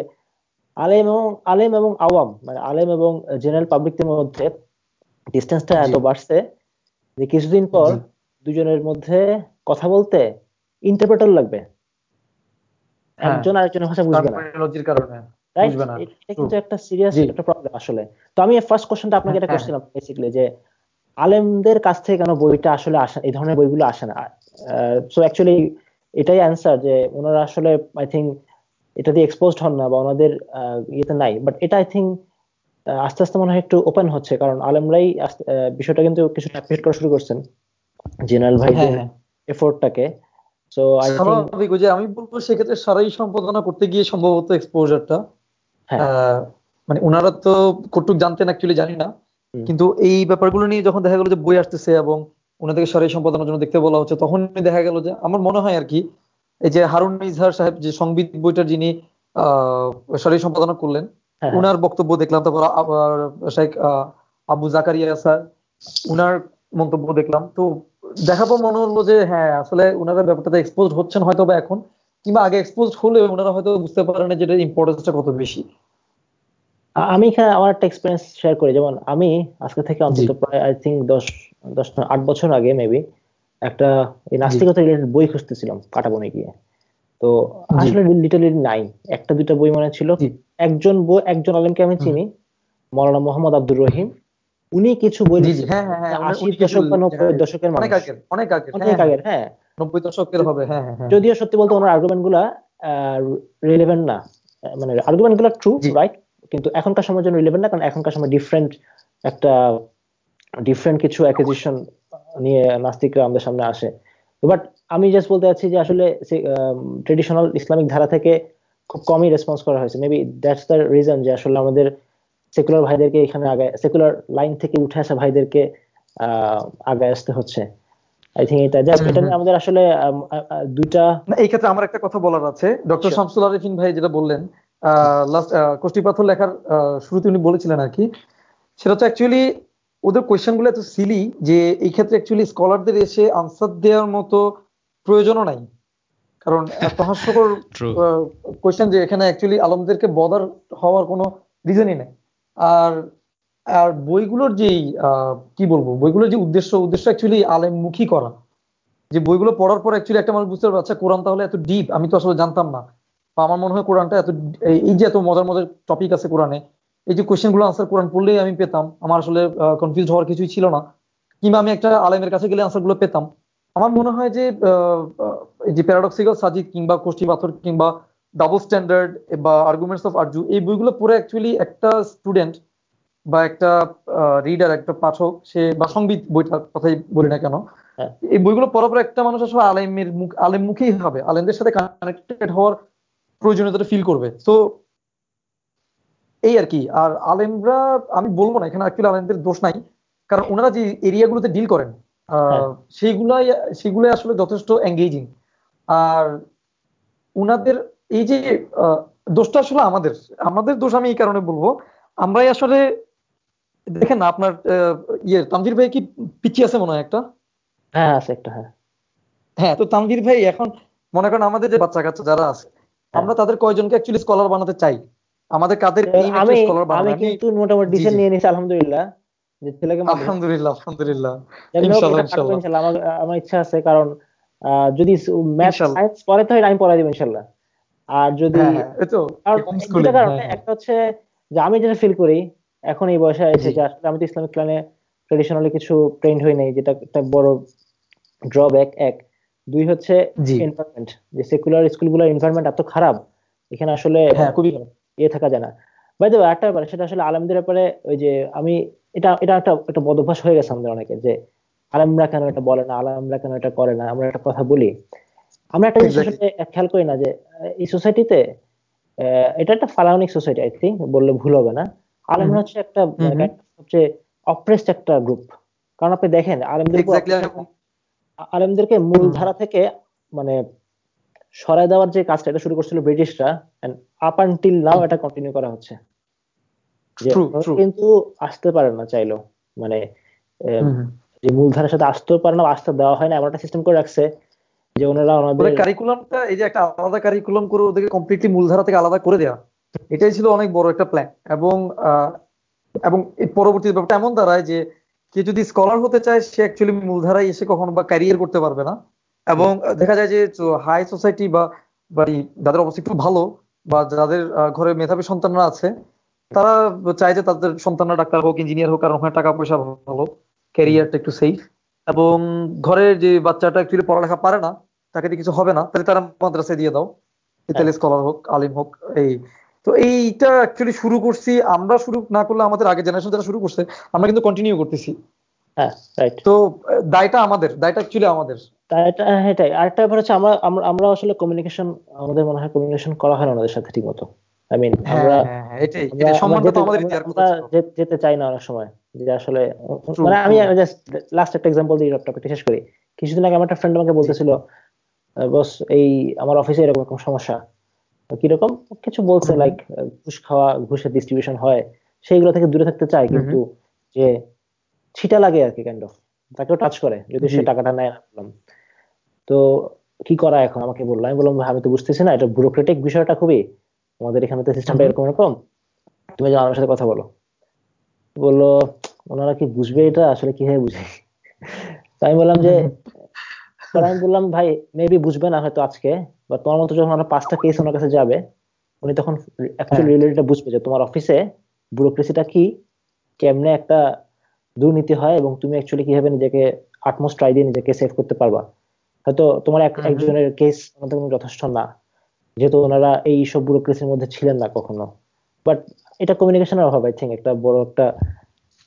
আলেম এবং আলেম এবং আওয়াম মানে আলেম এবং জেনারেল পাবলিকদের মধ্যে ডিস্টেন্সটা। এত বাড়ছে যে কিছুদিন পর দুজনের মধ্যে কথা বলতে ইন্টারপ্রেটার লাগবে।
হ্যাঁ।
একজন আরেকজনের ভাষা বুঝবে না।
কারণে
এটা কিন্তু একটা সিরিয়াস একটা প্রবলেম আসলে। তো আমি ফার্স্ট কোশ্চেনটা আপনাকে এটা
হ্যাঁ,
করছিলাম বেসিক্যালি যে আলেমদের কাছ থেকে কেন বইটা আসলে আসে এই ধরনের বইগুলো আসে না? সো অ্যাকচুয়ালি এটাই অ্যান্সার যে ওনারা আসলে আই থিঙ্ক এটা দিয়ে এক্সপোজড হন না বা ওনাদের ইয়েতে নাই। বাট এটা আই থিঙ্ক আস্তে আস্তে মনে হয় একটু ওপেন হচ্ছে। কারণ আলেমরাই বিষয়টা কিন্তু কিছু অ্যাপ্রিসিয়েট করা শুরু করছেন। জেনারেল ভাই এফোর্টটাকে সো
স্বাভাবিক যে আমি বলব সেক্ষেত্রে সারাই সম্পাদনা করতে গিয়ে সম্ভবত এক্সপোজারটা হ্যাঁ। মানে ওনারা তো কটুক জানতেন অ্যাকচুয়ালি জানি না কিন্তু এই ব্যাপারগুলো নিয়ে যখন দেখা গেল যে বই আসতেছে এবং ওনাদেরকে সারাই সম্পাদনার জন্য দেখতে বলা হচ্ছে তখন দেখা গেল যে আমার মনে হয় আর কি এই যে হারুন ইজহার সাহেব যে সংবিদ বইটার যিনি আহ সারাই সম্পাদনা করলেন হ্যাঁ, হ্যাঁ। উনার বক্তব্য দেখলাম তারপর শেখ আবু জাকারিয়া স্যার উনার মন্তব্য দেখলাম তো দেখাবো মনে হলো যে হ্যাঁ আসলে ওনারা ব্যাপারটাতে এক্সপোজ হচ্ছেন হয়তো বা এখন কিংবা আগে এক্সপোজ হলে ওনারা হয়তো বুঝতে পারেন যে এটার ইম্পর্টেন্সটা কত বেশি।
আমি এখানে আমার একটা এক্সপিরিয়েন্স শেয়ার করি। যেমন আমি আজকে থেকে অন্তত প্রায় আই থিঙ্ক দশ দশ আট বছর আগে মেবি একটা এই নাস্তিকতা রিলেটেড বই খুঁজতেছিলাম কাটাবনে গিয়ে। তো আসলে লিটারলি নাই একটা দুইটা বই মনে ছিল। একজন বই একজন আলমকে আমি চিনি। মৌলানা মোহাম্মদ আব্দুর রহিম। উনি কিছু বই
হ্যাঁ, হ্যাঁ, হ্যাঁ,
দশক বা নব্বই দশকের
অনেক আগের অনেক
আগের হ্যাঁ
নব্বই দশকের হবে হ্যাঁ
যদিও সত্যি বলতে ওনার আর্গুমেন্টগুলা রিলেভেন্ট না। মানে আর্গুমেন্টগুলা ট্রু রাইট কিন্তু এখনকার সময়ের জন্য রিলেভেন্ট না কারণ এখনকার সময় ডিফারেন্ট একটা ডিফারেন্ট কিছু অ্যাকুইজিশন নিয়ে নাস্তিকরা আমাদের সামনে আসে। বাট আমি জাস্ট বলতে চাচ্ছি যে আসলে ট্রেডিশনাল ইসলামিক ধারা থেকে খুব কমই রেসপন্স করা হয়েছে। মেবি দ্যাটস দ্য রিজন যে আসলে আমাদের সেকুলার ভাইদেরকে এখানে আগে সেকুলার লাইন থেকে উঠে আসা ভাইদেরকে আগে আসতে হচ্ছে। আই থিঙ্ক এটা জাস্ট এটা আমাদের আসলে দুইটা
এই ক্ষেত্রে আমার একটা কথা বলার আছে। ডক্টর শামসুল আরিফিন ভাই যেটা বললেন লাস্ট কোষ্টি পাথর লেখার শুরুতে উনি বলেছিলেন আর কি। সেটা হচ্ছে অ্যাকচুয়ালি ওদের এত সিলি যে এই ক্ষেত্রে অ্যাকচুয়ালি স্কলারদের এসে আনসার দেওয়ার মতো প্রয়োজনও নাই। কারণ এত হাস্যকর কোয়েশ্চেন যে এখানে অ্যাকচুয়ালি আলমদেরকে বদার হওয়ার কোনো রিজনই নেই। আর আর বইগুলোর যেই কি বলব? বইগুলোর যে উদ্দেশ্য উদ্দেশ্য অ্যাকচুয়ালি আলেমমুখী করা। যে বইগুলো পড়ার পর অ্যাকচুয়ালি একটা মানুষ বুঝতে পারছে আচ্ছা, কোরআন তাহলে এত ডিপ আমি তো আসলে জানতাম না। বা আমার মনে হয় কোরআনটা এত এই যে এত মজার মজার টপিক আছে কোরআনে এই যে কোয়েশ্চেনগুলো আনসার কোরআন পড়লেই আমি পেতাম আমার আসলে কনফিউজ হওয়ার কিছুই ছিল না। কিংবা আমি একটা আলেমের কাছে গেলে আনসারগুলো পেতাম। আমার মনে হয় যে যে প্যারাডক্সিক্যাল সাজিদ কিংবা কোষ্টি পাথর কিংবা ডাবল স্ট্যান্ডার্ড বা আর্গুমেন্টস অফ আরজু এই বইগুলো পড়ে অ্যাকচুয়ালি একটা স্টুডেন্ট বা একটা রিডার একটা পাঠক সে বা সংবিদ বইটার কথাই বলি না কেন হ্যাঁ। এই বইগুলো পড়ার পর একটা মানুষ আসলে আলেমের মুখ আলেম মুখেই হবে। আলেমদের সাথে কানেক্টেড হওয়ার প্রয়োজনীয়তা ফিল করবে। তো এই আর কি। আর আলেমরা আমি বলব না এখানে অ্যাকচুয়ালি আলেমদের দোষ নাই। কারণ ওনারা যে এরিয়াগুলোতে ডিল করেন হ্যাঁ। সেইগুলাই সেগুলো আসলে যথেষ্ট এঙ্গেজিং আর উনাদের এই যে দোষটা আসলে আমাদের আমাদের দোষ আমি এই কারণে বলব। আমরাই আসলে দেখেন না আপনার ইয়ে তানজির ভাই কি পিছিয়ে আছে মনে হয় একটা?
হ্যাঁ আছে একটা হ্যাঁ।
হ্যাঁ তো তানজির ভাই এখন মনে করেন আমাদের যে বাচ্চা কাচ্চা যারা আছে হ্যাঁ। আমরা তাদের কয়জনকে অ্যাকচুয়ালি স্কলার বানাতে চাই? আমাদের কাদের
আমি আমি কিন্তু মোটামুটি ডিসিশন নিয়ে নিয়েছি আলহামদুলিল্লাহ। যে ছেলেকে
আলহামদুলিল্লাহ আলহামদুলিল্লাহ।
ইনশাআল্লাহ ইনশাআল্লাহ আমার আমার ইচ্ছা আছে কারণ যদি ম্যাথ সায়েন্স পড়ে তো আমি পড়াই দেব ইনশাআল্লাহ আর যদি
হ্যাঁ, হ্যাঁ,
একটা হচ্ছে যে আমি যেটা ফিল করি এখন এই বয়সে এসে যে আসলে আমি তো ইসলামিক ক্লানে ট্রেডিশনালি কিছু ট্রেন্ড হই নাই যেটা একটা বড় ড্রব্যাক এক। দুই হচ্ছে এনভায়রনমেন্ট যে সেকুলার স্কুলগুলোর এনভায়রনমেন্ট এত খারাপ এখানে আসলে
হ্যাঁ খুবই
ইয়ে থাকা যায় না। বাই দ্য একটা ব্যাপার সেটা আসলে আলমদের ব্যাপারে ওই যে আমি এটা এটা একটা একটা বদভ্যাস হয়ে গেছে আমাদের অনেকে যে আলমরা কেন এটা বলে না আলমরা কেন এটা করে না আমরা একটা কথা বলি। আমরা একটা জিনিস আসলে খেয়াল করি না যে এই সোসাইটিতে এটা একটা ফালাউনিক সোসাইটি আই থিঙ্ক বললে ভুল হবে না। আলমরা হচ্ছে একটা সবচেয়ে অপ্রেসড একটা গ্রুপ কারণ আপনি দেখেন আলমদের আলমদেরকে মূল ধারা থেকে মানে সরাই দেওয়ার যে কাজটা এটা শুরু করছিল ব্রিটিশরা আপ আনটিল নাও এটা কন্টিনিউ করা হচ্ছে। কিন্তু আসতে পারে না চাইলেও। মানে যে মূলধারার সাথে আসতেও পারে না আসতে দেওয়া হয় না এমন একটা সিস্টেম করে রাখছে। যে ওনারা ওনাদের
কারিকুলামটা এই যে একটা আলাদা কারিকুলাম করে ওদেরকে কমপ্লিটলি মূলধারা থেকে আলাদা করে দেওয়া এটাই ছিল অনেক বড় একটা প্ল্যান এবং এবং পরবর্তী ব্যাপারটা এমন দাঁড়ায় যে কে যদি স্কলার হতে চায়, সে অ্যাকচুয়ালি মূলধারায় এসে কখনো বা ক্যারিয়ার করতে পারবে না। এবং দেখা যায় যে হাই সোসাইটি বা যাদের অবস্থা একটু ভালো বা যাদের ঘরে মেধাবী সন্তানরা আছে, তারা চায় যে তাদের সন্তানরা ডাক্তার হোক ইঞ্জিনিয়ার হোক, কারণ ওখানে টাকা পয়সা ভালো ক্যারিয়ারটা একটু সেফ এবং ঘরের যে বাচ্চাটা অ্যাকচুয়ালি পড়ালেখা পারে না তাকে দিয়ে কিছু হবে না তাহলে তারা মাদ্রাসায় দিয়ে দাও ইতালি স্কলার হোক আলিম হোক এই। তো এইটা অ্যাকচুয়ালি শুরু করছি আমরা শুরু না করলে আমাদের আগে জেনারেশন যারা শুরু করছে আমরা কিন্তু কন্টিনিউ করতেছি।
হ্যাঁ
তো দায়টা আমাদের দায়টা অ্যাকচুয়ালি আমাদের।
এটা হ্যাঁ, এটাই। আরেকটা ব্যাপার হচ্ছে আমরা আমরা আসলে কমিউনিকেশন আমাদের মনে হয় কমিউনিকেশন করা হয় না ওনাদের সাথে ঠিক মতো আই মিন
হ্যাঁ
আমরা
হ্যাঁ হ্যাঁ,
যেতে- চাই না অনেক সময় যে আসলে মানে আমি জাস্ট লাস্ট একটা এক্সাম্পল টপিকটা শেষ করি। কিছুদিন আগে আমার একটা ফ্রেন্ড আমাকে বলতেছিল বস এই আমার অফিসে এরকম এরকম সমস্যা। কীরকম? কিছু বলছে লাইক ঘুষ খাওয়া ঘুষের ডিস্ট্রিবিউশন হয় সেইগুলো থেকে দূরে থাকতে
হুম।
কিন্তু যে ছিটা লাগে আর কি কাইন্ড অফ তাকেও টাচ করে যদি সে টাকাটা নেয় না বললাম। তো কি করা এখন? আমাকে বলল। আমি বললাম আমি তো বুঝতেছি না এটা ব্যুরোক্রেটিক বিষয়টা খুবই। আমাদের এখানে তো সিস্টেমটা এরকম এরকম। তুমি যাও আমার সাথে কথা বলো। বলল ওনারা কি বুঝবে এটা? আসলে কীভাবে বুঝে? তো আমি বললাম যে আমি বললাম ভাই মেবি বুঝবে না হয়তো আজকে বা তোমার মতো যখন আমরা পাঁচটা কেস ওনার কাছে যাবে উনি তখন অ্যাকচুয়ালি রিয়েলিটিটা বুঝবে যে তোমার অফিসে ব্যুরোক্রেসিটা কি কেমনে একটা দুর্নীতি হয় এবং তুমি অ্যাকচুয়ালি কীভাবে নিজেকে আটমোস্ট ট্রাই দিয়ে নিজেকে সেভ করতে পারবা? হয়তো তোমার। একজনের কেস আমাদের কোনো যথেষ্ট না যেহেতু ওনারা এই সব ব্যুরোক্রেসির মধ্যে ছিলেন না কখনো। বাট এটা কমিউনিকেশনের অভাব আই থিঙ্ক একটা বড় একটা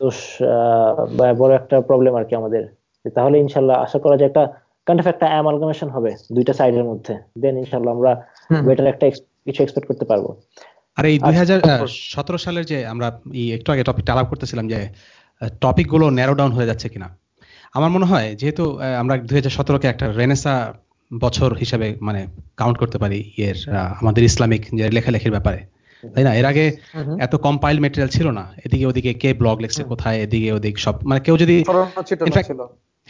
দোষ আহ, বা বড় একটা প্রবলেম আর কি আমাদের। তাহলে ইনশাল্লাহ আশা করা যায় একটা কাইন্ড অফ একটা অ্যামালগামেশন হবে দুইটা সাইডের মধ্যে। দেন ইনশাল্লাহ আমরা বেটার একটা কিছু এক্সপেক্ট করতে পারব।
আর এই দুই সালের যে আমরা একটু আগে টপিকটা আলাপ করতেছিলাম যে টপিকগুলো ন্যারো ডাউন হয়ে যাচ্ছে কিনা। আমার মনে হয় যেহেতু আমরা দুই হাজার সতেরোকে একটা রেনেসা বছর হিসাবে মানে কাউন্ট করতে পারি ইয়ের আমাদের ইসলামিক যে লেখালেখির ব্যাপারে। তাই না? এর আগে। এত কম্পাইল মেটেরিয়াল ছিল না। এদিকে ওদিকে কে ব্লগ লিখছে কোথায়? এদিকে ওদিক সব মানে কেউ যদি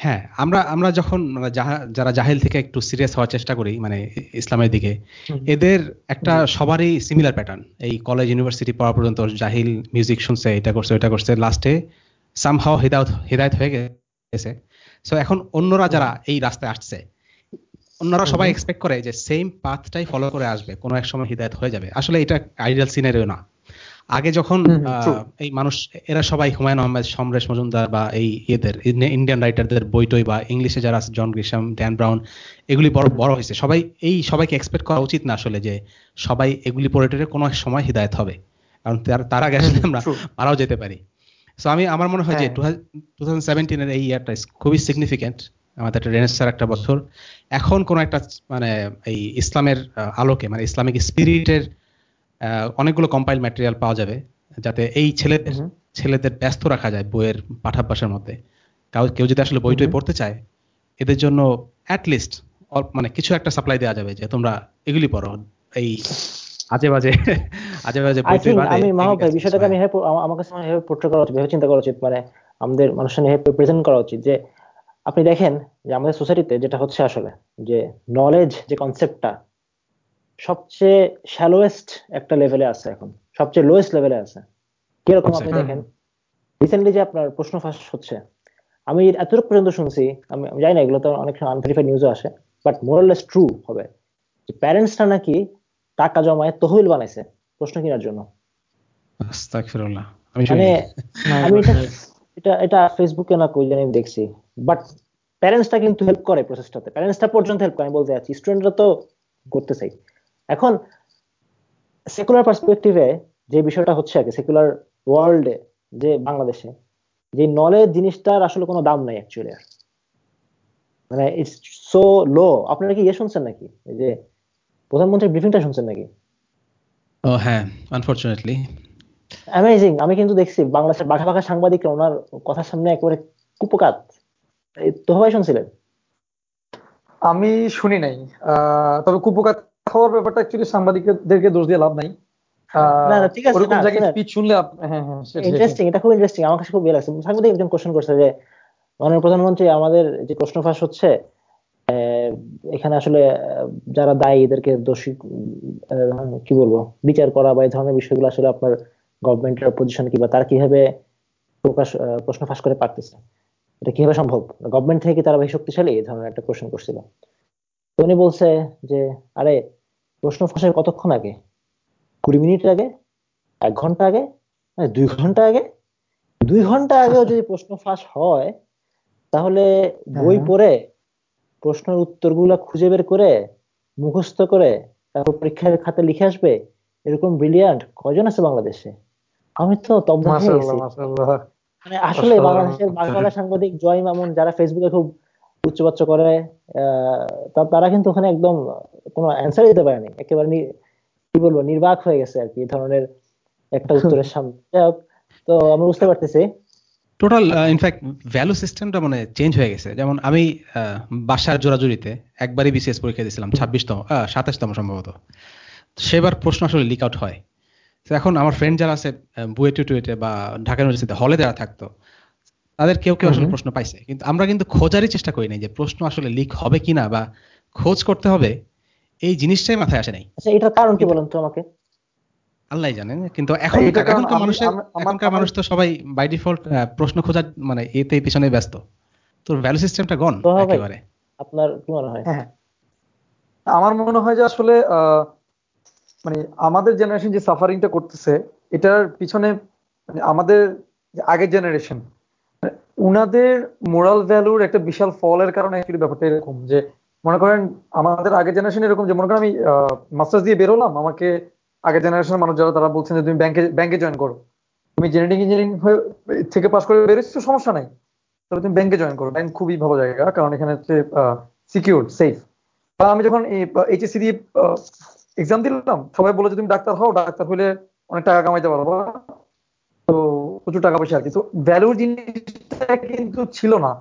হ্যাঁ আমরা আমরা যখন মানে যারা জাহেল থেকে একটু সিরিয়াস হওয়ার চেষ্টা করি মানে ইসলামের দিকে এদের একটা সবারই সিমিলার প্যাটার্ন এই কলেজ ইউনিভার্সিটি পড়া পর্যন্ত জাহিল মিউজিক শুনছে এটা করছে ওটা করছে লাস্টে সামহাও হিদায়ত হিদায়ত হয়ে গেছে। সো এখন অন্যরা যারা এই রাস্তায় আসছে অন্যরা সবাই এক্সপেক্ট করে যে সেম পাথটাই ফলো করে আসবে কোনো এক সময় হিদায়ত হয়ে যাবে। আসলে এটা আইডিয়াল সিনারিও না। আগে যখন এই মানুষ এরা সবাই হুমায়ুন আহমেদ সমরেশ মজুমদার বা এই ইয়েদের ইন্ডিয়ান রাইটারদের বই টই বা ইংলিশে যারা আছে জন গ্রিশাম ড্যান ব্রাউন এগুলি বড় বড় হয়েছে। সবাই এই সবাইকে এক্সপেক্ট করা উচিত না আসলে যে সবাই এগুলি পড়ে টরে কোনো এক সময় হিদায়ত হবে। কারণ তার- আগে আসলে আমরা. মারাও যেতে পারি। সো আমি আমার মনে হয় যে
হ্যাঁ।
টু থাউজেন্ড সেভেন্টিনের এই ইয়ারটা খুবই সিগনিফিকেন্ট আমাদের একটা রেনেসার একটা বছর। এখন কোন একটা মানে এই ইসলামের আলোকে মানে ইসলামিক স্পিরিটের অনেকগুলো কম্পাইল ম্যাটেরিয়াল পাওয়া যাবে যাতে এই ছেলেদের। ছেলেদের ব্যস্ত রাখা যায় বইয়ের পাঠাভ্যাসের মধ্যে। কেউ যদি আসলে বই টই পড়তে চায় এদের জন্য অ্যাটলিস্ট মানে কিছু একটা সাপ্লাই দেওয়া যাবে যে তোমরা এগুলি পড়ো। এই আজে বাজে আজে বাজে বই টই বাদে
আমি মাহবুব ভাই বিষয়টাকে আমি আমার কাছে এভাবে পোর্ট্রে করা উচিত ভেবে চিন্তা করা উচিত মানে আমাদের মানুষের এভাবে প্রেজেন্ট করা উচিত যে আপনি দেখেন যে আমাদের সোসাইটিতে যেটা হচ্ছে আসলে যে নলেজ যে কনসেপ্টটা সবচেয়ে শ্যালোয়েস্ট একটা লেভেলে আছে এখন। সবচেয়ে লোয়েস্ট লেভেলে আছে। কীরকম আপনি দেখেন? রিসেন্টলি যে আপনার প্রশ্ন ফাঁস হচ্ছে আমি এতটুকু পর্যন্ত শুনছি আমি জানি না এগুলো তো অনেক আনভেরিফাইড নিউজও আসে বাট ট্রু হবে। যে প্যারেন্টসরা নাকি টাকা জমায় তহবিল বানাইছে প্রশ্ন কেনার জন্য। মানে আমি এটা এটা ফেসবুকে না কই জানি দেখছি। বাট প্যারেন্টসটা কিন্তু হেল্প করে প্রসেসটাতে প্যারেন্টসটা পর্যন্ত হেল্প করে আমি বলতে যাচ্ছি স্টুডেন্টরা তো করতে চাই। এখন সেকুলার পার্সপেক্টিভে যে বিষয়টা হচ্ছে আর কি সেকুলার ওয়ার্ল্ডে যে বাংলাদেশে যে নলেজ জিনিসটার আসলে কোনো দাম নাই অ্যাকচুয়ালি আর। মানে ইটস সো লো আপনারা কি ইয়ে শুনছেন নাকি? এই যে প্রধানমন্ত্রীর ব্রিফিংটা শুনছেন নাকি?
ও হ্যাঁ আনফরচুনেটলি
অ্যামেজিং আমি কিন্তু দেখছি বাংলাদেশের বাঘা বাঘা সাংবাদিকরা ওনার কথার সামনে একেবারে কুপকাত। এই তো ভাই শুনছিলেন?
আমি শুনি নাই। আহ, তবে কুপকাত খাওয়ার ব্যাপারটা অ্যাকচুয়ালি সাংবাদিকদেরকে দোষ দিয়ে লাভ নাই।
না, না, ঠিক আছে,
শুনলে হ্যাঁ হ্যাঁ।
ইন্টারেস্টিং এটা খুব ইন্টারেস্টিং আমার কাছে খুব ভালো লাগছে সাংবাদিক একজন কোশ্চেন করছে যে মাননীয় প্রধানমন্ত্রী আমাদের যে প্রশ্ন ফাঁস হচ্ছে এখানে আসলে যারা দায়ী এদেরকে দোষী কি বলব বিচার করা বা এই ধরনের বিষয়গুলো আসলে আপনার গভর্নমেন্টের পজিশন কি বা তারা কীভাবে প্রকাশ প্রশ্ন ফাঁস করে পারতেছে? এটা কীভাবে সম্ভব? গভর্নমেন্ট থেকে তারা বেশি শক্তিশালী? এই ধরনের একটা কোশ্চেন করছিল। উনি বলছে যে আরে প্রশ্ন ফাঁসের কতক্ষণ আগে? কুড়ি মিনিট আগে? এক ঘণ্টা আগে? মানে দুই ঘণ্টা আগে? দুই ঘণ্টা আগেও যদি প্রশ্ন ফাঁস হয় তাহলে বই
হ্যাঁ।
পড়ে প্রশ্নের উত্তরগুলো খুঁজে বের করে মুখস্থ করে তারপর পরীক্ষার খাতে লিখে আসবে এরকম ব্রিলিয়ান্ট কজন আছে বাংলাদেশে? আমি তো মানে আসলে। বাংলাদেশের বাংলা সাংবাদিক জয় মামুন যারা ফেসবুকে খুব উচ্চবাচ্য করে তারা কিন্তু ওখানে একদম কোনো অ্যান্সার দিতে পারেনি। একেবারে কি বলব নির্বাক হয়ে গেছে আর কি ধরনের একটা উত্তরের সামনে। তো আমি বুঝতে পারতেছি।
টোটাল ইনফ্যাক্ট ভ্যালু সিস্টেমটা মানে চেঞ্জ হয়ে গেছে। যেমন আমি আহ, বাসার জোরাজুরিতে একবারই বিসিএস পরীক্ষা দিয়েছিলাম ছাব্বিশতম সাতাশতম সম্ভবত। সেবার প্রশ্ন আসলে লিক আউট হয়। তো এখন আমার ফ্রেন্ড যারা আছে বুয়েটে টুয়েটে বা ঢাকা ইউনিভার্সিটিতে হলে যারা থাকতো তাদের কেউ কেউ আসলে প্রশ্ন পাইছে। কিন্তু আমরা কিন্তু খোঁজারই চেষ্টা করি নাই যে প্রশ্ন আসলে লিক হবে কিনা বা খোঁজ করতে হবে এই জিনিসটাই মাথায় আসে নাই।
আচ্ছা এটার কারণ কি বলেন তো আমাকে?
আল্লাহ জানেন কিন্তু এখন
এটা কারণ
এখনকার মানুষের এখনকার মানুষ তো সবাই বাই ডিফল্ট প্রশ্ন খোঁজার মানে এতে পিছনে ব্যস্ত। তোর ভ্যালু সিস্টেমটা গন একেবারে।
আপনার কি মনে হয়?
হ্যাঁ আমার মনে হয় যে আসলে আহ, মানে আমাদের জেনারেশন যে সাফারিংটা করতেছে এটার পিছনে মানে আমাদের যে আগের জেনারেশন উনাদের মোরাল ভ্যালুর একটা বিশাল ফলের কারণে ব্যাপারটা এরকম যে, মনে করেন আমাদের আগের জেনারেশন এরকম যে, মনে করেন আমি মাস্টার্স দিয়ে বেরোলাম, আমাকে আগের জেনারেশনের মানুষ যারা, তারা বলছেন যে, তুমি ব্যাংকে ব্যাংকে জয়েন করো। তুমি জেনেটিক ইঞ্জিনিয়ারিং থেকে পাশ করে বেরোচ্ছো, সমস্যা নাই। তবে তুমি ব্যাংকে জয়েন করো। ব্যাংক খুবই ভালো জায়গা, কারণ এখানে হচ্ছে সিকিউর সেফ বা আমি যখন এইচএসসি দিয়ে এক্সাম দিলাম, সবাই বলে যে, তুমি ডাক্তার হও, ডাক্তার হলে অনেক টাকা কামাইতে পারব। তো প্রচুর টাকা পয়সা আর কি। তো ভ্যালুর জিনিসটা কিন্তু ছিল না।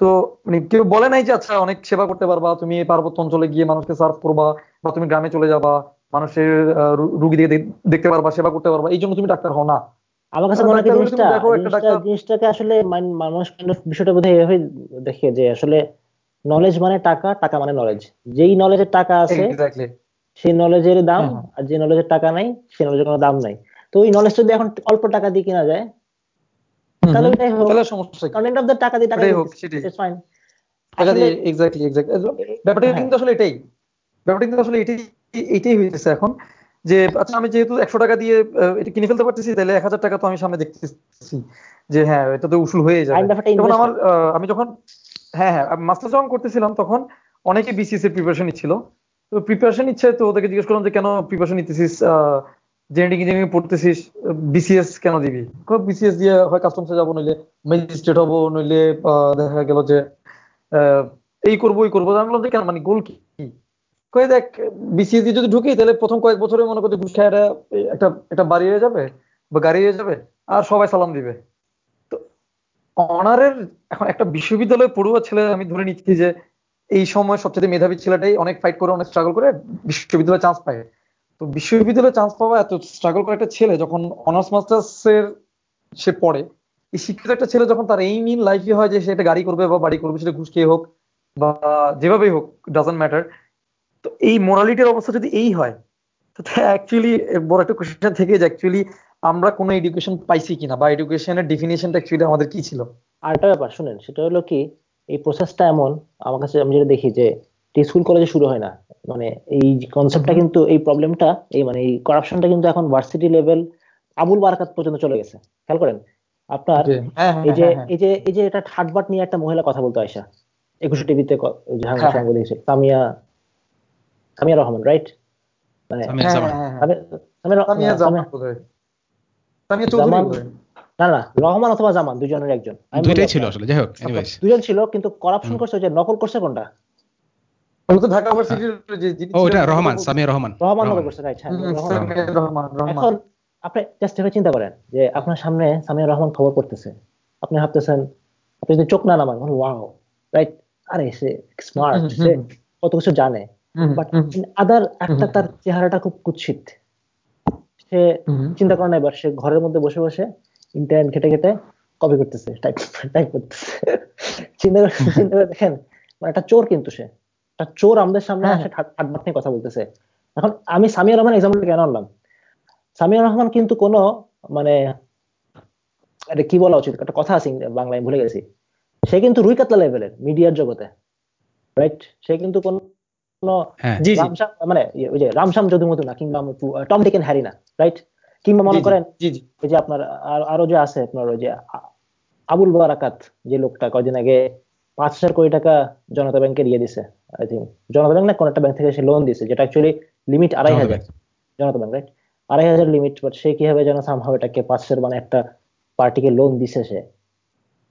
তো মানে কেউ বলে নাই যে আচ্ছা অনেক সেবা করতে পারবা তুমি এই পার্বত্য অঞ্চলে গিয়ে মানুষকে সার্ভ করবা বা তুমি গ্রামে চলে যাবা মানুষের আহ, রুগী দিয়ে দেখতে পারবা সেবা করতে পারবা এই জন্য তুমি ডাক্তার হও না।
আমার কাছে মনে হয় জিনিসটা জিনিসটাকে আসলে মানুষ বিষয়টা বোধহয় এভাবে দেখে যে আসলে নলেজ মানে টাকা টাকা মানে নলেজ যেই নলেজের টাকা আছে সেই নলেজের দাম
হ্যাঁ, হ্যাঁ।
আর যে নলেজের টাকা নাই সেই নলেজের কোনো দাম নাই। তো ওই নলেজ যদি এখন অল্প টাকা দিয়ে কেনা যায় তাহলে ওইটাই হোক
তাহলে সমস্যা
কারণ end of the টাকা দিয়ে টাকা
হোক, সেটাই।
it's
টাকা দিয়ে এক্স্যাক্টলি এক্স্যাক্টলি ব্যাপারটা। কিন্তু আসলে এটাই। ব্যাপারটা কিন্তু আসলে এটাই এটাই হইতেছে এখন যে আচ্ছা আমি যেহেতু একশো টাকা দিয়ে এটা কিনে ফেলতে পারতেছি তাহলে এক হাজার টাকা তো আমি সামনে দেখতেছি যে হ্যাঁ এটা তো উসুল হয়ে যাবে। যেমন আমার আমি যখন হ্যাঁ হ্যাঁ মাস্টার যখন করতেছিলাম তখন অনেকে বিসিএস এর প্রিপারেশন নিচ্ছিল। তো প্রিপারেশন নিচ্ছে তো ওদেরকে জিজ্ঞেস করলাম যে কেন প্রিপারেশন নিতেছিস? জেনেটিক ইঞ্জিনিয়ারিং পড়তেছিস বিসিএস কেন দিবি? বিসিএস দিয়ে হয় কাস্টমসে যাব, নইলে ম্যাজিস্ট্রেট হব, নইলে দেখা গেল যে এই করব, ওই করব। আমি যে কেন? মানে গোল কি? কয়ে দেখ বিসিএস দিয়ে যদি ঢুকি, তাহলে প্রথম কয়েক বছরে মনে করতে ঘুষ খায় একটা একটা বাড়ি হয়ে যাবে বা গাড়ি হয়ে যাবে, আর সবাই সালাম দিবে। তো অনারের এখন একটা বিশ্ববিদ্যালয়ে পড়ুয়া ছেলে আমি ধরে নিচ্ছি যে, এই সময় সবচেয়ে মেধাবী ছেলেটাই অনেক ফাইট করে, অনেক স্ট্রাগল করে, বিশ্ববিদ্যালয়ে চান্স পায়। তো বিশ্ববিদ্যালয়ে চান্স পাওয়া এত স্ট্রাগল করে একটা ছেলে যখন অনার্স মাস্টার্স এর সে পড়ে, এই শিক্ষিত একটা ছেলে যখন তার এই মিন লাইফে হয় যে সে একটা গাড়ি করবে বা বাড়ি করবে, সেটা ঘুষ খেয়ে হোক বা যেভাবেই হোক ডাজন্ট ম্যাটার তো এই মোরালিটির অবস্থা যদি এই হয়, তো অ্যাকচুয়ালি বড় একটা কোয়েশ্চেন থেকে যে অ্যাকচুয়ালি আমরা কোনো এডুকেশন পাইছি কিনা বা এডুকেশনের ডেফিনেশনটা অ্যাকচুয়ালি আমাদের কি ছিল?
আর একটা ব্যাপার শুনেন, সেটা হলো কি, এই প্রসেসটা এমন, আমার কাছে আমি যেটা দেখি যে স্কুল কলেজে শুরু হয় না। মানে এই কনসেপ্টটা। কিন্তু এই প্রবলেমটা এই মানে এই করাপশনটা কিন্তু এখন ভার্সিটি লেভেল আবুল বারাকাত পর্যন্ত চলে গেছে। খেয়াল করেন? আপনার
হ্যাঁ হ্যাঁ
এই যে
হ্যাঁ,
এই যে এই যে এটা ঠাটবাট নিয়ে একটা মহিলা কথা বলতো আয়সা একুশে টিভিতে সামিয়া সামিয়া রহমান রাইট মানে
বোধহয়।
না না রহমান অথবা জামান দুজনের একজন।
ছিল আসলে যাই হোক
দুজন ছিল কিন্তু করাপশন করছে যে নকল করছে কোনটা?
তো ঢাকা ভার্সিটির যে যিনি
ও ওটা রহমান সামিয়া রহমান।
রহমান নকল করছে রাইট হ্যাঁ রহমান।
রহমান রহমান।
এখন আপনি জাস্ট এভাবে চিন্তা করেন যে আপনার সামনে সামিয়া রহমান খবর করতেছে। আপনি ভাবতেছেন আপনি যদি চোখ না নামান ওয়াও রাইট আরে সে স্মার্ট সে কত কিছু জানে। বাট আদার একটা তার চেহারাটা খুব কুৎসিত। সে চিন্তা করে করেন এবার সে ঘরের মধ্যে বসে বসে ইন্টারনেট ঘেটে ঘেটে কপি করতেছে টাইপ টাইপ করতেছে। চিন্তা করে চিন্তা করে দেখেন মানে একটা চোর কিন্তু সে। একটা চোর আমাদের সামনে
হ্যাঁ,
আসে ঠাট ঠাটবাট নিয়ে কথা বলতেছে। এখন আমি সামিয়া রহমান এক্সাম্পল কেন আনলাম? সামিয়া রহমান কিন্তু কোনো মানে এটা কি বলা উচিত? একটা কথা আছে বাংলায় ভুলে গেছি। সে কিন্তু রুই কাতলা লেভেলের মিডিয়ার জগতে রাইট সে কিন্তু কোন
হ্যাঁ।
মানে ইয়ে, ওই যে রামশ্যাম যদু মধু না কিংবা টম ডিক হ্যারি না রাইট কিংবা মনে করেন ওই যে আপনার আরও যে আছে আপনার ওই যে আবুল বারাকাত যে লোকটা কয়দিন আগে পাঁচ হাজার কোটি টাকা জনতা ব্যাংকে দিয়ে দিছে আই থিঙ্ক জনতা ব্যাংক না কোন একটা ব্যাংক থেকে সে লোন দিছে যেটা অ্যাকচুয়ালি লিমিট আড়াই হাজার। জনতা ব্যাংক রাইট আড়াই হাজার লিমিট বাট সে কীভাবে যেন সামহাও এটাকে পাঁচ হাজার মানে একটা পার্টিকে লোন দিছে সে।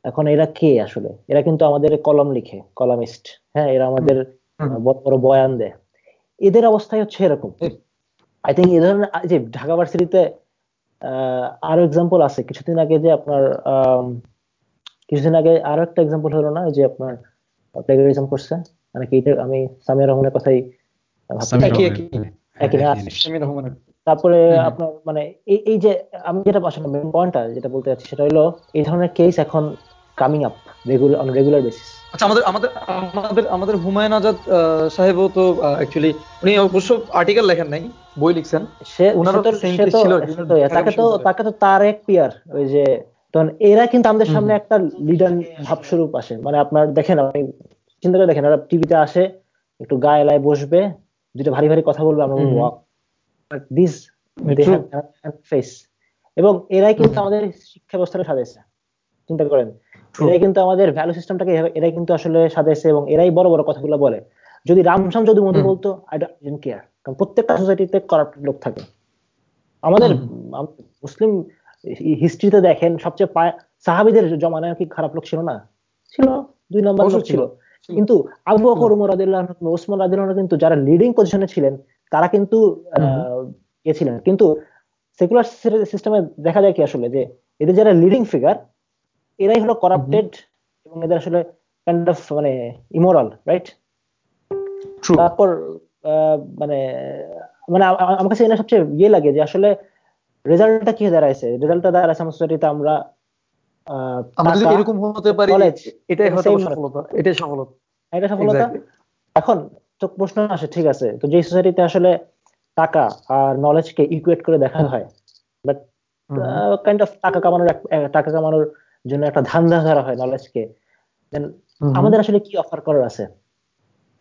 এখন এরা কে আসলে? এরা কিন্তু আমাদের কলম লিখে কলামিস্ট হ্যাঁ? এরা আমাদের বড় বড় বয়ান দেয়। এদের অবস্থায় হচ্ছে এরকম। আই থিঙ্ক এই ধরনের যে ঢাকা ভার্সিটিতে আহ আরও এক্সাম্পল আছে। কিছুদিন আগে যে আপনার আম, কিছুদিন আগে আরও একটা এক্সাম্পল হলো না যে আপনার প্লেগারিজম করছে? মানে কি আমি সামিয়া রহমানের কথাই তারপরে আপনার মানে এই যে আমি যেটা আসলে মেন পয়েন্টটা যেটা বলতে চাচ্ছি সেটা হলো এই ধরনের কেস এখন coming up regular on regular basis
আচ্ছা আমাদের আমাদের আমাদের আমাদের হুমায়ুন আজাদ সাহেবও তো অ্যাকচুয়ালি উনি অবশ্য আর্টিকেল লেখেন নাই বই লিখছেন।
সে
ছিল,
ইয়া, তাকে তো তাকে তো তার এক পিয়ার ওই যে তখন এরা কিন্তু আমাদের সামনে একটা লিডার ভাবস্বরূপ আসে। মানে আপনার দেখেন আপনি চিন্তা করে দেখেন ওরা টিভিতে আসে একটু গায়ে লায় বসবে দুটো ভারী ভারী কথা বলবে আমরা বলব দিস ফেস এবং এরাই কিন্তু আমাদের শিক্ষা ব্যবস্থাটা সাজাইছে। চিন্তা করেন. এরাই কিন্তু আমাদের ভ্যালু সিস্টেমটাকে এরাই কিন্তু আসলে সাজাইছে এবং এরাই বড় বড় কথাগুলো বলে। যদি রামসাম যদি
হুম।
বলতো আই ডোন্ট কেয়ার কারণ প্রত্যেকটা সোসাইটিতে করাপ্টেড লোক থাকে। আমাদের মুসলিম হিস্ট্রিতে দেখেন সবচেয়ে সাহাবিদের জমানায় কি খারাপ লোক ছিল না? ছিল দুই নম্বর লোক ছিল। কিন্তু আবু বকর উমর রাদিয়াল্লাহু আনহু, ওসমান রাদিয়াল্লাহু আনহু কিন্তু যারা লিডিং পজিশনে ছিলেন তারা কিন্তু ইয়ে কিন্তু সেকুলার সিস্টেমে দেখা যায় কি আসলে যে এদের যারা লিডিং ফিগার এরাই হলো করাপ্টেড এবং এদের আসলে কাইন্ড অফ মানে ইমোরাল রাইট তারপর মানে মানে আমার কাছে এটা সবচেয়ে ইয়ে লাগে যে আসলে রেজাল্টটা কি হয়ে দাঁড়াইছে? রেজাল্টটা দাঁড়াইছে আমার সোসাইটিতে আমরা
আমরা যদি এরকম হতে পারি এটাই হয়তো সফলতা এটাই সফলতা।
এটা সফলতা। এখন তো প্রশ্ন আসে ঠিক আছে তো যে সোসাইটিতে আসলে টাকা আর নলেজকে ইকুয়েট করে দেখা হয়। বাট কাইন্ড অফ টাকা কামানোর টাকা কামানোর জন্য একটা ধান্দা ধরা হয় নলেজকে দেন আমাদের আসলে কি অফার করার আছে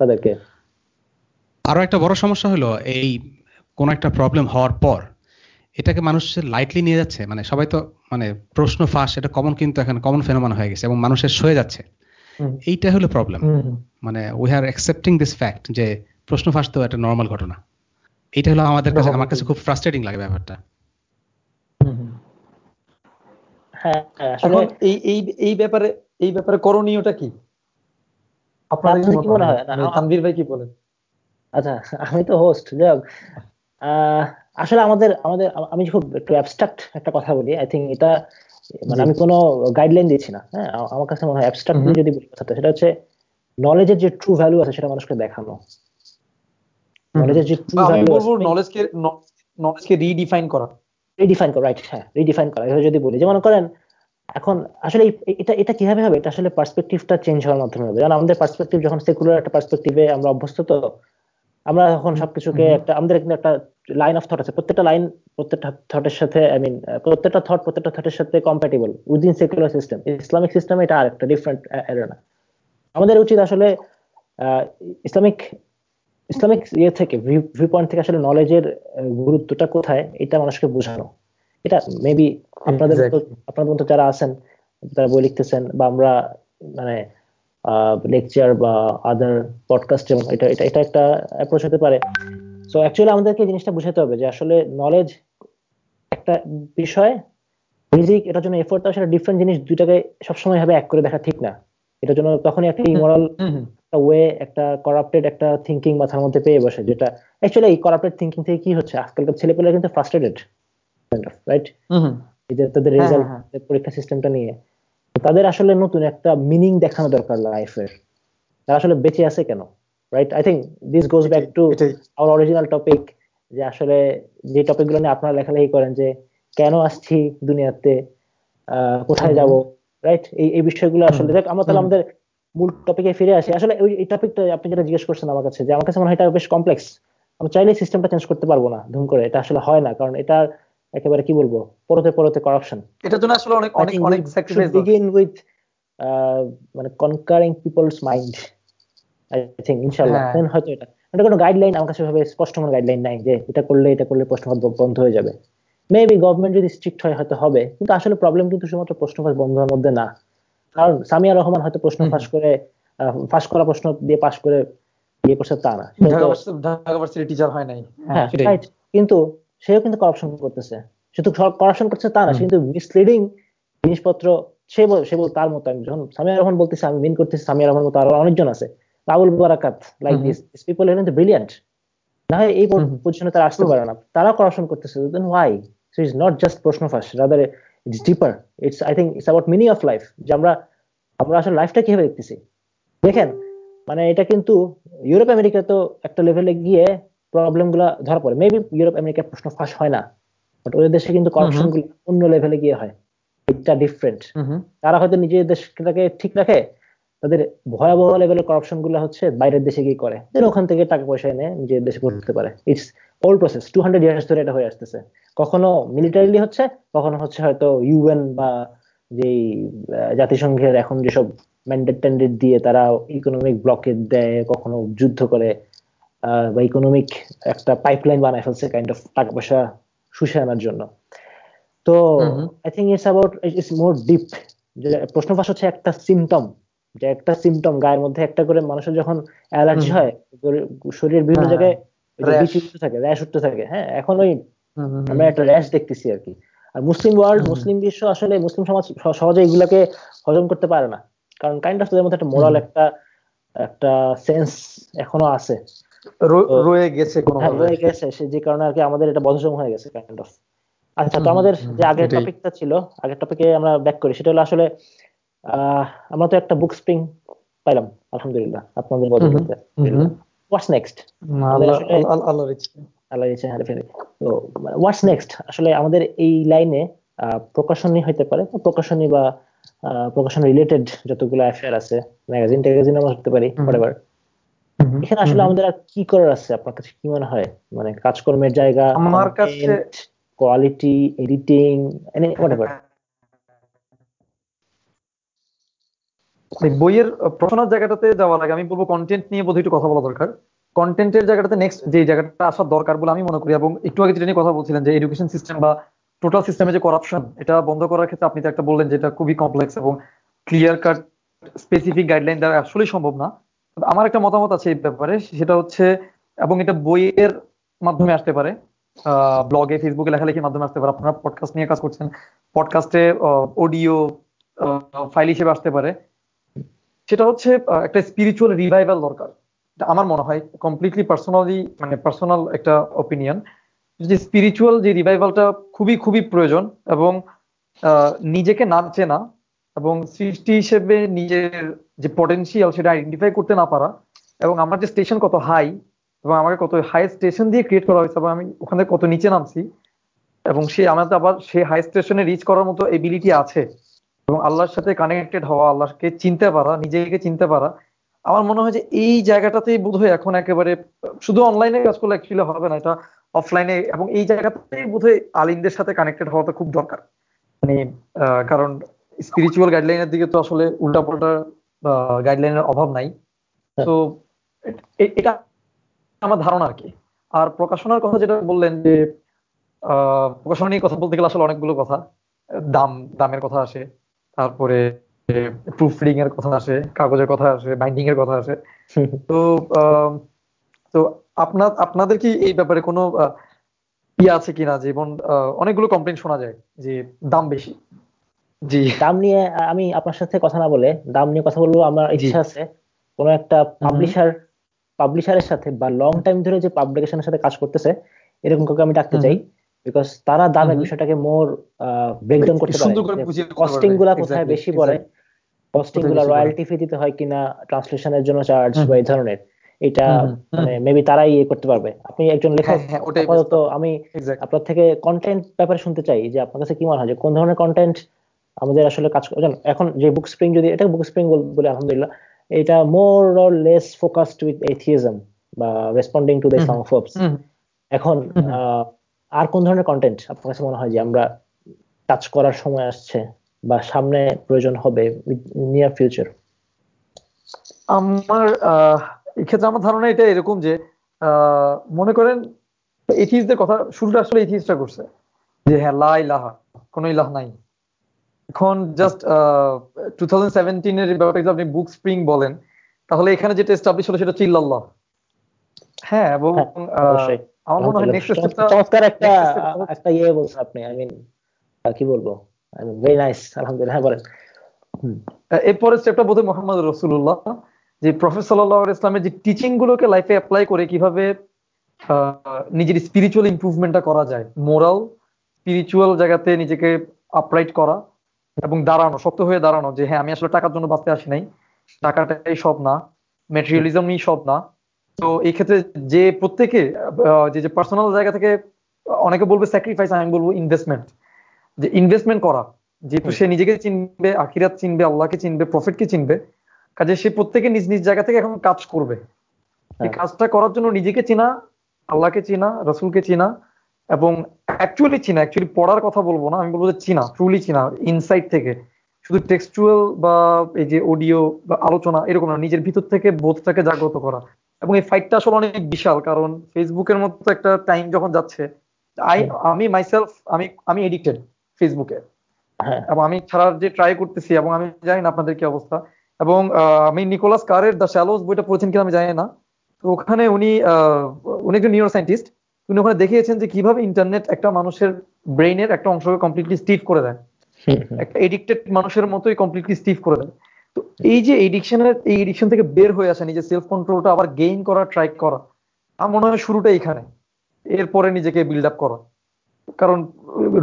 তাদেরকে?
আরও একটা বড় সমস্যা হলো এই কোন একটা প্রবলেম হওয়ার পর এটাকে মানুষ লাইটলি নিয়ে যাচ্ছে। মানে সবাই তো মানে প্রশ্ন ফাঁস এটা কমন কিন্তু এখন কমন ফেনোমান হয়ে গেছে এবং মানুষের সয়ে যাচ্ছে। এইটা হলো প্রবলেম। মানে we are accepting this fact যে প্রশ্ন ফাঁস তো একটা নর্মাল ঘটনা। এটা হলো আমাদের কাছে আমার কাছে খুব ফ্রাস্ট্রেটিং লাগে ব্যাপারটা।
হ্যাঁ হ্যাঁ,
এখন এই এই এই ব্যাপারে এই ব্যাপারে করণীয়টা কি? আপনাদের
আপনাদের কি মনে হয়? না,
মানে
আমার-
তানভীর ভাই কি বলেন?
আচ্ছা আমি তো হোস্ট যাই হোক। আসলে আমাদের আমাদের আমি খুব একটু অ্যাবস্ট্রাক্ট একটা কথা বলি। আই থিঙ্ক এটা মানে আমি কোনো গাইডলাইন দিচ্ছি না হ্যাঁ? আমার কাছে মনে হয় অ্যাবস্ট্রাক্টলি
হুম।
যদি বলি কথাটা সেটা হচ্ছে নলেজের যে ট্রু ভ্যালু আছে সেটা মানুষকে দেখানো। নলেজের যে ট্রু ভ্যালু
বলব নলেজকে নলেজকে রিডিফাইন করা।
রিডিফাইন করা রাইট হ্যাঁ রিডিফাইন করা এভাবে যদি বলি। যেমন করেন এখন আসলে এটা এটা কীভাবে হবে? এটা আসলে পার্সপেক্টিভটা চেঞ্জ হওয়ার মাধ্যমে হবে। কারণ আমাদের পার্সপেক্টিভ যখন সেকুলার একটা পার্সপেক্টিভে আমরা অভ্যস্ত তো আমরা এখন সবকিছুকে একটা আমাদের এখানে একটা লাইন অফ থট আছে। প্রত্যেকটা লাইন প্রত্যেকটা থটের সাথে আই মিন প্রত্যেকটা থট প্রত্যেকটা থটের সাথে compatible within secular system Islamic system এটা আরেকটা ডিফারেন্ট এরিয়া আমাদের উচিত আসলে আহ, ইসলামিক ইসলামিক ইয়ে থেকে ভিউ পয়েন্ট থেকে আসলে নলেজের গুরুত্বটা কোথায় এটা মানুষকে বোঝানো। এটা মেবি আপনাদের আপনাদের মতো যারা আছেন যারা বই লিখতেছেন বা আমরা মানে লেকচার বা আদার পডকাস্ট এবং এটা এটা এটা একটা অ্যাপ্রোচ হতে পারে। সো অ্যাকচুয়ালি আমাদেরকে এই জিনিসটা বুঝাতে হবে যে আসলে নলেজ একটা বিষয় মিউজিক এটার জন্য এফোর্ট সেটা ডিফারেন্ট জিনিস দুইটাকে সবসময় ভাবে এক করে দেখা ঠিক না। এটার জন্য তখনই একটা ইমোরাল একটা ওয়ে একটা করাপ্টেড একটা থিঙ্কিং মাথার মধ্যে পেয়ে বসে যেটা অ্যাকচুয়ালি এই করাপ্টেড থিঙ্কিং থেকে কি হচ্ছে? আজকালকার ছেলেপেলেরা কিন্তু ফ্রাস্ট্রেটেড রাইট যে তাদের
হ্যাঁ,
রেজাল্ট
হ্যাঁ,
পরীক্ষা সিস্টেমটা নিয়ে। তাদের আসলে নতুন একটা মিনিং দেখানো দরকার লাইফের তারা আসলে বেঁচে আছে কেন? Right I think this goes back
to
our original topic যে আসলে যে টপিকগুলো নিয়ে আপনারা লেখালেখি করেন যে কেন আসছি দুনিয়াতে আহ, কোথায়। যাব? রাইট এই এই বিষয়গুলো আসলে দেখ আমরা তাহলে আমাদের মূল টপিকে ফিরে আসি। আসলে ওই এই টপিকটা আপনি যেটা জিজ্ঞেস করছেন আমার কাছে যে আমার কাছে মনে হয় এটা বেশ কমপ্লেক্স আমি চাইলে সিস্টেমটা চেঞ্জ করতে পারব না ধুম করে। এটা আসলে হয় না কারণ এটা একেবারে কি বলব? পরতে পরতে করাপশন
এটার জন্য আসলে অনেক অনেক অনেক স্যাক্রিফাইস
with uh, মানে conquering people's mind. I think ইনশাআল্লাহ।
হ্যাঁ।
then হয়তো এটা এটা কোনো গাইডলাইন আমার কাছে ভাবে স্পষ্ট কোনো গাইডলাইন নাই যে এটা করলে এটা করলে প্রশ্নপাত বন্ধ হয়ে যাবে। মেবি গভর্নমেন্ট যদি স্ট্রিক্ট হয় হয়তো হবে। কিন্তু আসলে প্রবলেম কিন্তু শুধুমাত্র প্রশ্নপাত বন্ধ হওয়ার মধ্যে না। কারণ সামিয়া রহমান হয়তো প্রশ্ন ফাঁস করে ফাঁস করা প্রশ্ন দিয়ে পাশ করে ইয়ে করছে তা না।
টিচার হয় নাই।
হ্যাঁ, হ্যাঁ কিন্তু সেও কিন্তু করাপশন করতেছে। শুধু করাপশন করছে তা না সে কিন্তু মিসলিডিং জিনিসপত্র সে সে তার মতো আমি যখন সামিয়া রহমান বলতেছি আমি মিন করতেছি সামিয়া রহমান মতো আরও অনেকজন আছে। Rahul Barakat like this people এর ব্রিলিয়ান্ট না হয় এই পজিশনে তারা আসতে পারে না। তারা করাপশন করতেছে then why so is not just প্রশ্ন ফাঁস rather it's deeper it's I think it's about meaning of life যে আমরা আমরা আসলে লাইফটা কীভাবে দেখতেছি। দেখেন মানে এটা কিন্তু ইউরোপ আমেরিকা তো একটা লেভেলে গিয়ে প্রবলেমগুলা ধরা পড়ে। মেবি ইউরোপ আমেরিকার প্রশ্ন ফাঁস হয় না বাট ওদের দেশে কিন্তু করাপশনগুলো অন্য লেভেলে গিয়ে হয়। এটা ডিফারেন্ট তারা হয়তো নিজের দেশটাকে ঠিক রাখে তাদের ভয়াবহ লেভেলের করাপশনগুলো হচ্ছে বাইরের দেশে গিয়ে করে। দেন ওখান থেকে টাকা পয়সা এনে নিজের দেশে করতে পারে। It's old process two hundred years ধরে এটা হয়ে আসতেছে। কখনো মিলিটারিলি হচ্ছে কখনো হচ্ছে হয়তো ইউএন বা যে জাতিসংঘের এখন যেসব ম্যান্ডেট ট্যান্ডেট দিয়ে তারা ইকোনমিক ব্লকেট দেয় কখনো যুদ্ধ করে বা ইকোনমিক একটা পাইপলাইন বানায় ফেলছে কাইন্ড অফ টাকা পয়সা শুষে আনার জন্য। তো I think it's about it's more deep প্রশ্ন ফাঁস হচ্ছে একটা সিমটম যে একটা সিমটম গায়ের মধ্যে একটা করে মানুষের যখন অ্যালার্জি হয় শরীরের বিভিন্ন হ্যাঁ, জায়গায় থাকে র্যাশ উঠতে থাকে হ্যাঁ এখন ওই আমরা একটা র্যাশ দেখতেছি আর কি। আর মুসলিম ওয়ার্ল্ড মুসলিম বিশ্ব আসলে মুসলিম সমাজ সহজে এগুলাকে হজম করতে পারে না। কারণ কাইন্ড অফ তাদের মধ্যে একটা মোরাল একটা একটা সেন্স এখনও আছে।
রয়ে গেছে
হ্যাঁ রয়ে গেছে সে যে কারণে আর কি আমাদের এটা বধসম হয়ে গেছে কাইন্ড অফ আচ্ছা তো আমাদের যে আগের টপিকটা ছিল আগের টপিকে আমরা ব্যাক করি সেটা হলো আসলে আমরা তো একটা বুক স্প্রিং পাইলাম আলহামদুলিল্লাহ আপনাদের বদলতে। হোয়াটস নেক্সট আল্লাহ ইচ্ছে। হারে ফেলে তো হোয়াটস নেক্সট আসলে আমাদের এই লাইনে প্রকাশনী হইতে পারে প্রকাশনী বা প্রকাশন রিলেটেড যতগুলো অ্যাফেয়ার আছে ম্যাগাজিন ট্যাগাজিন আমরা হতে পারি এখানে আসলে আমাদের আর কি করার আছে? আপনার কাছে কি মনে হয়? মানে কাজকর্মের জায়গা
আমার কাছে
কোয়ালিটি এডিটিং এনি হোয়াটএভার
বইয়ের প্রশ্নের জায়গাটাতে যাওয়ার আগে আমি বলব কন্টেন্ট নিয়ে বোধহয় একটু কথা বলা দরকার। কন্টেন্টের জায়গাটাতে নেক্সট যে জায়গাটা আসার দরকার বলে আমি মনে করি এবং একটু আগে যেটা নিয়ে কথা বলছিলেন যে এডুকেশন সিস্টেম বা টোটাল সিস্টেমে যে করাপশন এটা বন্ধ করার ক্ষেত্রে আপনি তো একটা বললেন যে এটা খুবই কমপ্লেক্স এবং ক্লিয়ার কাট স্পেসিফিক গাইডলাইন দেওয়া আসলেই সম্ভব না। আমার একটা মতামত আছে এই ব্যাপারে, সেটা হচ্ছে, এবং এটা বইয়ের মাধ্যমে আসতে পারে ব্লগে ফেসবুকে লেখালেখির মাধ্যমে আসতে পারে, আপনারা পডকাস্ট নিয়ে কাজ করছেন পডকাস্টে অডিও ফাইল হিসেবে আসতে পারে। সেটা হচ্ছে একটা স্পিরিচুয়াল রিভাইভাল দরকার আমার মনে হয় কমপ্লিটলি পার্সোনালি মানে পার্সোনাল একটা ওপিনিয়ন যে স্পিরিচুয়াল যে রিভাইভালটা খুবই খুবই প্রয়োজন, এবং নিজেকে না চেনা এবং সৃষ্টি হিসেবে নিজের যে পটেন্সিয়াল সেটা আইডেন্টিফাই করতে না পারা, এবং আমার যে স্টেশন কত হাই এবং আমাকে কত হাই স্টেশন দিয়ে ক্রিয়েট করা হয়েছে, এবং আমি ওখানে কত নিচে নামছি, এবং সে আমাদের আবার সে হাই স্টেশনে রিচ করার মতো এবিলিটি আছে, এবং আল্লাহর সাথে কানেক্টেড হওয়া, আল্লাহকে চিনতে পারা, নিজেকে চিনতে পারা, আমার মনে হয় যে এই জায়গাটাতেই বোধ হয় এখন একেবারে, শুধু অনলাইনে কাজ করলে অ্যাকচুয়ালি হবে না, এটা অফলাইনে এবং এই জায়গাতেই বোধ হয় আলিমদের সাথে কানেক্টেড হওয়াটা খুব দরকার। মানে কারণ স্পিরিচুয়াল গাইডলাইনের দিকে তো আসলে উল্টাপাল্টা গাইডলাইনের অভাব নাই। তো এটা আমার ধারণা আর কি। আর প্রকাশনার কথা যেটা বললেন যে প্রকাশনা নিয়ে কথা বলতে গেলে আসলে অনেকগুলো কথা দাম দামের কথা আসে তারপরে প্রুফ রিডিং এর কথা আসে কাগজের কথা আসে বাইন্ডিং এর কথা আসে। তো তো আপনার আপনাদের কি এই ব্যাপারে কোনো ইয়ে আছে কিনা? যেমন অনেকগুলো কমপ্লেন শোনা যায় যে দাম বেশি।
জি। দাম নিয়ে আমি আপনার সাথে কথা না বলে দাম নিয়ে কথা বলব আমার ইচ্ছা আছে কোন একটা পাবলিশার পাবলিশারের সাথে বা লং টাইম ধরে যে পাবলিকেশনের সাথে কাজ করতেছে এরকম কাউকে আমি ডাকতে চাই বিকজ তারা দামের বিষয়টাকে মোর ব্রেকডাউন করতে পারে কস্টিংগুলা কোথায় বেশি পড়ে কস্টিংগুলা রয়্যালটি ফি দিতে হয় কিনা ট্রান্সলেশনের জন্য চার্জ বা এই ধরনের এটা মানে মেবি তারাই ইয়ে করতে পারবে। আপনি একজন লেখক হ্যাঁ, হ্যাঁ, আপাতত আমি আপনার থেকে কন্টেন্ট ব্যাপারে শুনতে চাই যে আপনার কাছে কি মনে হয় যে কোন ধরনের কন্টেন্ট আমাদের আসলে কাজ করে এখন যে বুক স্প্রিং যদি এটা বুক স্প্রিং বলে আলহামদুলিল্লাহ এটা more or less focused with atheism বা রেসপন্ডিং টু দ্য ইসলামোফোবস এখন আর কোন ধরনের কন্টেন্ট আপনার কাছে মনে হয় যে আমরা টাচ করার সময় আসছে বা সামনে প্রয়োজন হবে নিয়ার ফিউচার
আমার এক্ষেত্রে আমার ধারণা এটা এরকম যে মনে করেন এথিসদের কথা শুরুটা আসলে এথিসটা করছে। যে হ্যাঁ লা ইলাহা কোনো ইলাহ নাই। এখন জাস্ট টু থাউজেন্ড সেভেন্টিনের ব্যাপারটা আপনি বুক স্প্রিং বলেন তাহলে এখানে যেটা এস্টাবলিশ হলো সেটা হচ্ছে ইল্লাল্লাহ হ্যাঁ এবং
হ্যাঁ।
আমার মনে হয় নেক্সট
চমৎকার একটা একটা ইয়ে বলছেন আপনি আই মিন কি বলব? আই মিন ভেরি নাইস আলহামদুলিল্লাহ বলেন। হুম,
এরপরের স্টেপটা বোধহয় মোহাম্মদ রসুল্লাহ যে প্রফেসর সাল্লাহ ইসলামের যে টিচিং গুলোকে লাইফে অ্যাপ্লাই করে কীভাবে আহ, নিজের স্পিরিচুয়াল ইমপ্রুভমেন্টটা করা যায় মোরাল স্পিরিচুয়াল জায়গাতে নিজেকে আপরাইট করা এবং দাঁড়ানো শক্ত হয়ে দাঁড়ানো যে হ্যাঁ আমি আসলে টাকার জন্য বাঁচতে আসি নাই। টাকাটাই সব না। ম্যাটেরিয়ালিজমই সব না। তো এই ক্ষেত্রে যে প্রত্যেকে যে যে পার্সোনাল জায়গা থেকে অনেকে বলবে স্যাক্রিফাইস আমি বলব ইনভেস্টমেন্ট যে ইনভেস্টমেন্ট করা যেহেতু সে নিজেকে চিনবে আখিরাত চিনবে আল্লাহকে চিনবে প্রফিটকে চিনবে। কাজে সে প্রত্যেকে নিজ নিজ জায়গা থেকে এখন কাজ করবে। এই
হ্যাঁ।
কাজটা করার জন্য নিজেকে চেনা আল্লাহকে চেনা রসুলকে চেনা এবং অ্যাকচুয়ালি চিনা অ্যাকচুয়ালি পড়ার কথা বলব না আমি বলব যে চিনা ট্রুলি চিনা ইনসাইট থেকে। শুধু টেক্সচুয়াল বা এই যে অডিও বা আলোচনা এরকম না নিজের ভিতর থেকে বোধটাকে জাগ্রত করা। এবং এই ফাইটটা আসলে অনেক বিশাল কারণ ফেসবুকের মতো একটা টাইম যখন যাচ্ছে আই আমি মাইসেলফ আমি আমি এডিক্টেড ফেসবুকে
হ্যাঁ।
এবং আমি ছাড়ার যে ট্রাই করতেছি এবং আমি জানি না আপনাদের কি অবস্থা। এবং আমি নিকোলাস কারের দ্য শ্যালোস বইটা পড়েছেন কিনা আমি জানি না। তো ওখানে উনি আহ, উনি একজন নিউরো সায়েন্টিস্ট উনি ওখানে দেখিয়েছেন যে কীভাবে ইন্টারনেট একটা মানুষের ব্রেইনের একটা অংশকে কমপ্লিটলি স্টিফ করে দেয়। একটা এডিক্টেড মানুষের মতোই কমপ্লিটলি স্টিফ করে দেয়। তো এই যে এডিকশনের এই এডিকশন থেকে বের হয়ে আসা নিজের সেলফ কন্ট্রোলটা আবার গেইন করা ট্রাই করা আমার মনে হয় শুরুটা এখানে এরপরে নিজেকে বিল্ড আপ করা। কারণ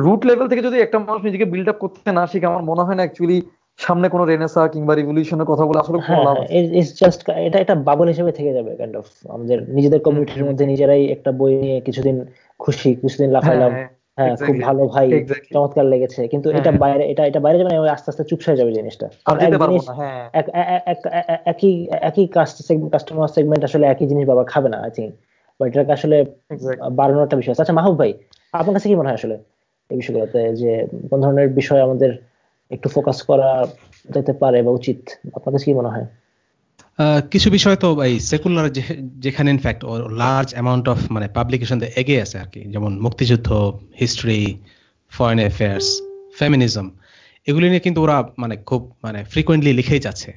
রুট লেভেল থেকে যদি একটা মানুষ নিজেকে বিল্ড আপ করতে না শিখে আমার মনে হয় না অ্যাকচুয়ালি সামনে কোনো রেনেসা কিংবা রিভলিউশনের কথা বলে আসলে কোনো
হ্যাঁ
লাভ
ইটস জাস্ট এটা এটা বাবল হিসেবে থেকে যাবে কাইন্ড অফ আমাদের নিজেদের কমিউনিটির মধ্যে নিজেরাই একটা বই নিয়ে কিছুদিন খুশি কিছুদিন লাফাইলাম
হ্যাঁ,
হ্যাঁ খুব ভালো ভাই চমৎকার লেগেছে। কিন্তু
হ্যাঁ,
এটা
হ্যাঁ।
বাইরে এটা এটা বাইরে যাবে না আস্তে আস্তে যাবে জিনিসটা।
না হ্যাঁ।
এ- এ- একই একই কাস্টমার সেগমেন্ট আসলে একই জিনিস বাবা খাবে না আই থিঙ্ক বাট এটাকে আসলে. বাড়ানোর একটা বিষয় আছে। আচ্ছা মাহবুব ভাই আপনার কাছে কি মনে হয় আসলে এই বিষয়গুলোতে যে কোন ধরনের বিষয় আমাদের একটু ফোকাস করা যেতে পারে বা উচিত। আপনার কি মনে হয়?
কিছু বিষয় তো এই সেকুলার যেখানে in fact large amount of মানে পাবলিকেশন এগিয়ে আছে আর কি। যেমন মুক্তিযুদ্ধ হিস্ট্রি ফরেন অ্যাফেয়ার্স ফেমিনিজম এগুলি নিয়ে কিন্তু ওরা মানে খুব মানে ফ্রিকোয়েন্টলি লিখেই যাচ্ছে।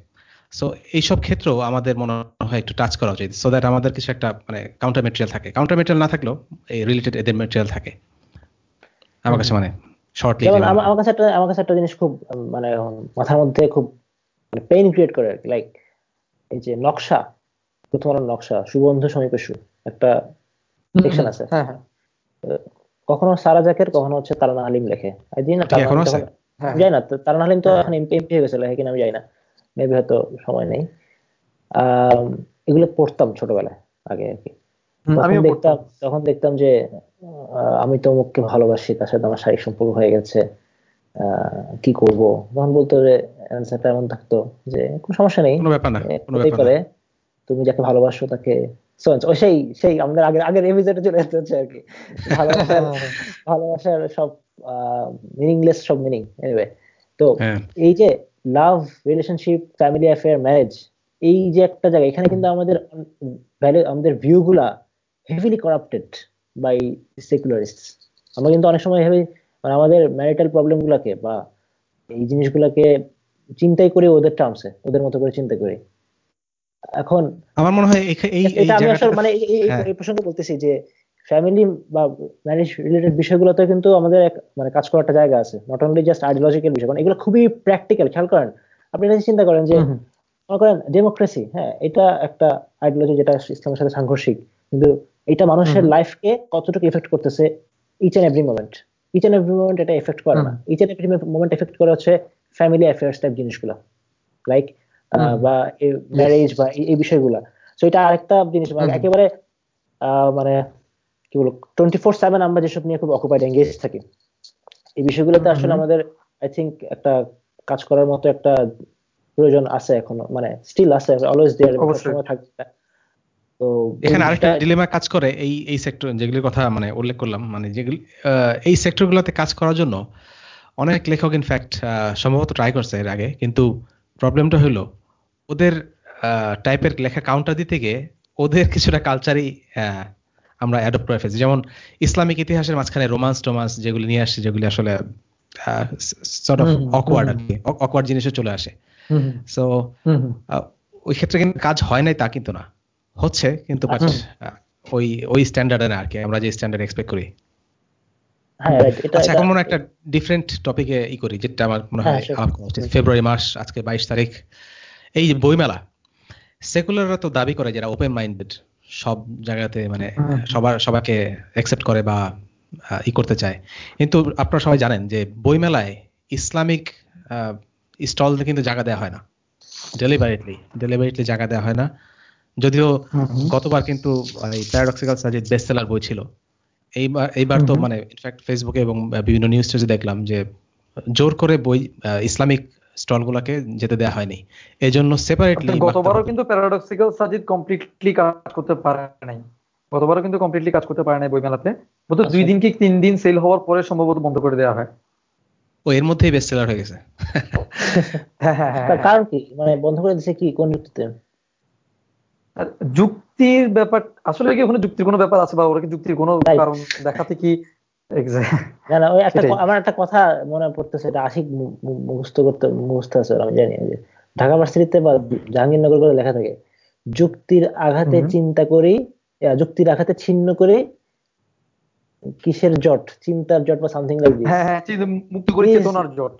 সো এইসব ক্ষেত্রেও আমাদের মনে হয় একটু টাচ করা উচিত। সো দ্যাট আমাদের কিছু একটা মানে কাউন্টার মেটেরিয়াল থাকে। কাউন্টার মেটেরিয়াল না থাকলেও এই রিলেটেড এদের মেটেরিয়াল থাকে। আমার কাছে মানে শর্টলি
যেমন আমার কাছে একটা আমার কাছে একটা জিনিস খুব মানে মাথার মধ্যে খুব মানে পেইন ক্রিয়েট করে লাইক এই যে নকশা প্রথম আলোর নকশা সুবন্ধু সমীপেশু একটা সেকশন আছে।
হ্যাঁ হ্যাঁ।
কখনো সারা জাকের কখনো হচ্ছে তারানা হালিম লেখে। জানি না
হ্যাঁ
না তারানা হালিম তো এখন এমপি হয়ে গেছে লেখে কিনা আমি জানি না। মেবি হয়তো সময় নেই। এগুলো পড়তাম ছোটবেলায় আগে আর কি। তখন দেখতাম তখন দেখতাম যে আমি তো অমুককে ভালোবাসি তার সাথে আমার শারীরিক সম্পর্ক হয়ে গেছে আহ, কি করব? তখন বলতো যে অ্যান্সারটা এমন থাকতো যে কোনো সমস্যা নেই
কোনো ব্যাপার না কোনো
হতেই
ব্যাপার
পারে
না।
তুমি যাকে ভালোবাসো তাকে। ওই সেই সেই আমাদের আগের আগের এপিসোডে চলে আর কি। ভালোবাসার ভালোবাসার সব মিনিংলেস সব মিনিং এনিওয়ে তো
হ্যাঁ।
এই যে love relationship family affair marriage এই যে একটা জায়গা এখানে কিন্তু আমাদের ভ্যালু আমাদের ভিউ গুলা হেভিলি করাপ্টেড বাই সেকুলারিস্ট আমরা কিন্তু অনেক সময় হেভি মানে আমাদের ম্যারিটাল প্রবলেম গুলাকে বা এই জিনিসগুলাকে চিন্তাই করে ওদের টার্মসে ওদের মতো করে চিন্তা করি। এখন
আমার মনে হয় এই
এটা আমি আসলে মানে এই-
হ্যাঁ।
এই প্রসঙ্গে বলতেছি যে ফ্যামিলি বা ম্যারেজ রিলেটেড বিষয়গুলোতে কিন্তু আমাদের এক মানে কাজ করার একটা জায়গা আছে। নট অনলি জাস্ট আইডিওলজিক্যাল বিষয় কারণ এগুলো খুবই প্র্যাকটিক্যাল খেয়াল করেন। আপনি এটা চিন্তা করেন যে। মনে করেন ডেমোক্রেসি হ্যাঁ এটা একটা আইডিওলজি যেটা ইসলামের সাথে সাংঘর্ষিক। কিন্তু এটা মানুষের। লাইফকে কতটুকু এফেক্ট করতেছে each and every moment each and every moment এটা এফেক্ট করে না। Each and every moment effect করে হচ্ছে ফ্যামিলি অ্যাফেয়ার্স টাইপ জিনিসগুলো। লাইক বা ম্যারেজ বা এই- বিষয়গুলা। তো এটা আরেকটা জিনিস মানে একেবারে আহ, মানে কি বলব টোয়েন্টি ফোর সেভেন আমরা যেসব নিয়ে খুব অকুপাইড এঙ্গেজ থাকি এই বিষয়গুলোতে আসলে আমাদের আই থিঙ্ক একটা কাজ করার মতো একটা প্রয়োজন আছে এখনও। মানে স্টিল আছে অলওয়েজ দেয়ার সময় থাকবে। তো
এখানে আরেকটা ডিলেমা কাজ করে এই এই সেক্টর যেগুলির কথা মানে উল্লেখ করলাম মানে যেগুলি এই সেক্টরগুলোতে কাজ করার জন্য অনেক লেখক ইনফ্যাক্ট সম্ভবত ট্রাই করছে এর আগে কিন্তু প্রবলেমটা হলো ওদের টাইপের লেখা কাউন্টার দিতে গিয়ে ওদের কিছুটা কালচারই আমরা অ্যাডপ্ট করে ফেলছি। যেমন ইসলামিক ইতিহাসের মাঝখানে রোমান্স টোমান্স যেগুলি নিয়ে আসছে যেগুলি আসলে সর্ট অফ অকওয়ার্ড আর কি অকওয়ার্ড জিনিসে চলে আসে। সো। ওই ক্ষেত্রে কিন্তু কাজ হয় নাই তা কিন্তু না। হচ্ছে কিন্তু but, ওই ওই স্ট্যান্ডার্ডে না আর কি আমরা যে স্ট্যান্ডার্ড এক্সপেক্ট করি।
হ্যাঁ
আচ্ছা এখন মনে একটা ডিফারেন্ট টপিকে ই করি যেটা আমার মনে
হ্যাঁ,
হয়। ফেব্রুয়ারি মাস আজকে বাইশ তারিখ। এই বইমেলা সেকুলাররা তো দাবি করে যারা ওপেন মাইন্ডেড সব জায়গাতে মানে সবার সবাইকে অ্যাকসেপ্ট করে বা ই করতে চায়। কিন্তু আপনারা সবাই জানেন যে বইমেলায় ইসলামিক স্টল কিন্তু জায়গা দেওয়া হয় না। ডেলিভারিটলি ডেলিভারিটলি জায়গা দেওয়া হয় না। যদিও। গতবার কিন্তু এই প্যারাডক্সিক্যাল সাজিদ বেস্ট সেলার বই ছিল। এইবার এইবার তো। মানে ইনফ্যাক্ট ফেসবুকে এবং বিভিন্ন নিউজ টিউজে দেখলাম যে জোর করে বই ইসলামিক স্টল গুলাকে যেতে দেওয়া হয়নি। এই জন্য সেপারেটলি
গতবারও কিন্তু প্যারাডক্সিক্যাল সাজিদ কমপ্লিটলি কাজ করতে পারে নাই। গতবারও কিন্তু কমপ্লিটলি কাজ করতে পারে নাই বইমেলাতে। দুই
আচ্ছা।
দিন কি তিন দিন সেল হওয়ার পরে সম্ভবত বন্ধ করে দেওয়া হয়।
ও এর মধ্যেই বেস্ট সেলার হয়ে গেছে।
হ্যাঁ হ্যাঁ হ্যাঁ
কারণ কি? মানে বন্ধ করে দিচ্ছে কি? কোন যুক্তিতে
যুক্তির ব্যাপার আসলে কি ওখানে যুক্তির কোনো ব্যাপার আছে বা ওরা কি যুক্তির কোনো কারণ দেখাতে কি
না না ওই একটা আমার একটা কথা মনে পড়তেছে এটা আশিক মুখস্থ করতে মুখস্থ আছে আমি জানি যে ঢাকা ভার্সিটিতে বা জাহাঙ্গীরনগর করে লেখা থাকে যুক্তির আঘাতে চিন্তা করি যুক্তির আঘাতে ছিন্ন করে কিসের জট? চিন্তার জট বা সামথিং লাইক দিস
হ্যাঁ হ্যাঁ মুক্ত করি চেতনার জট।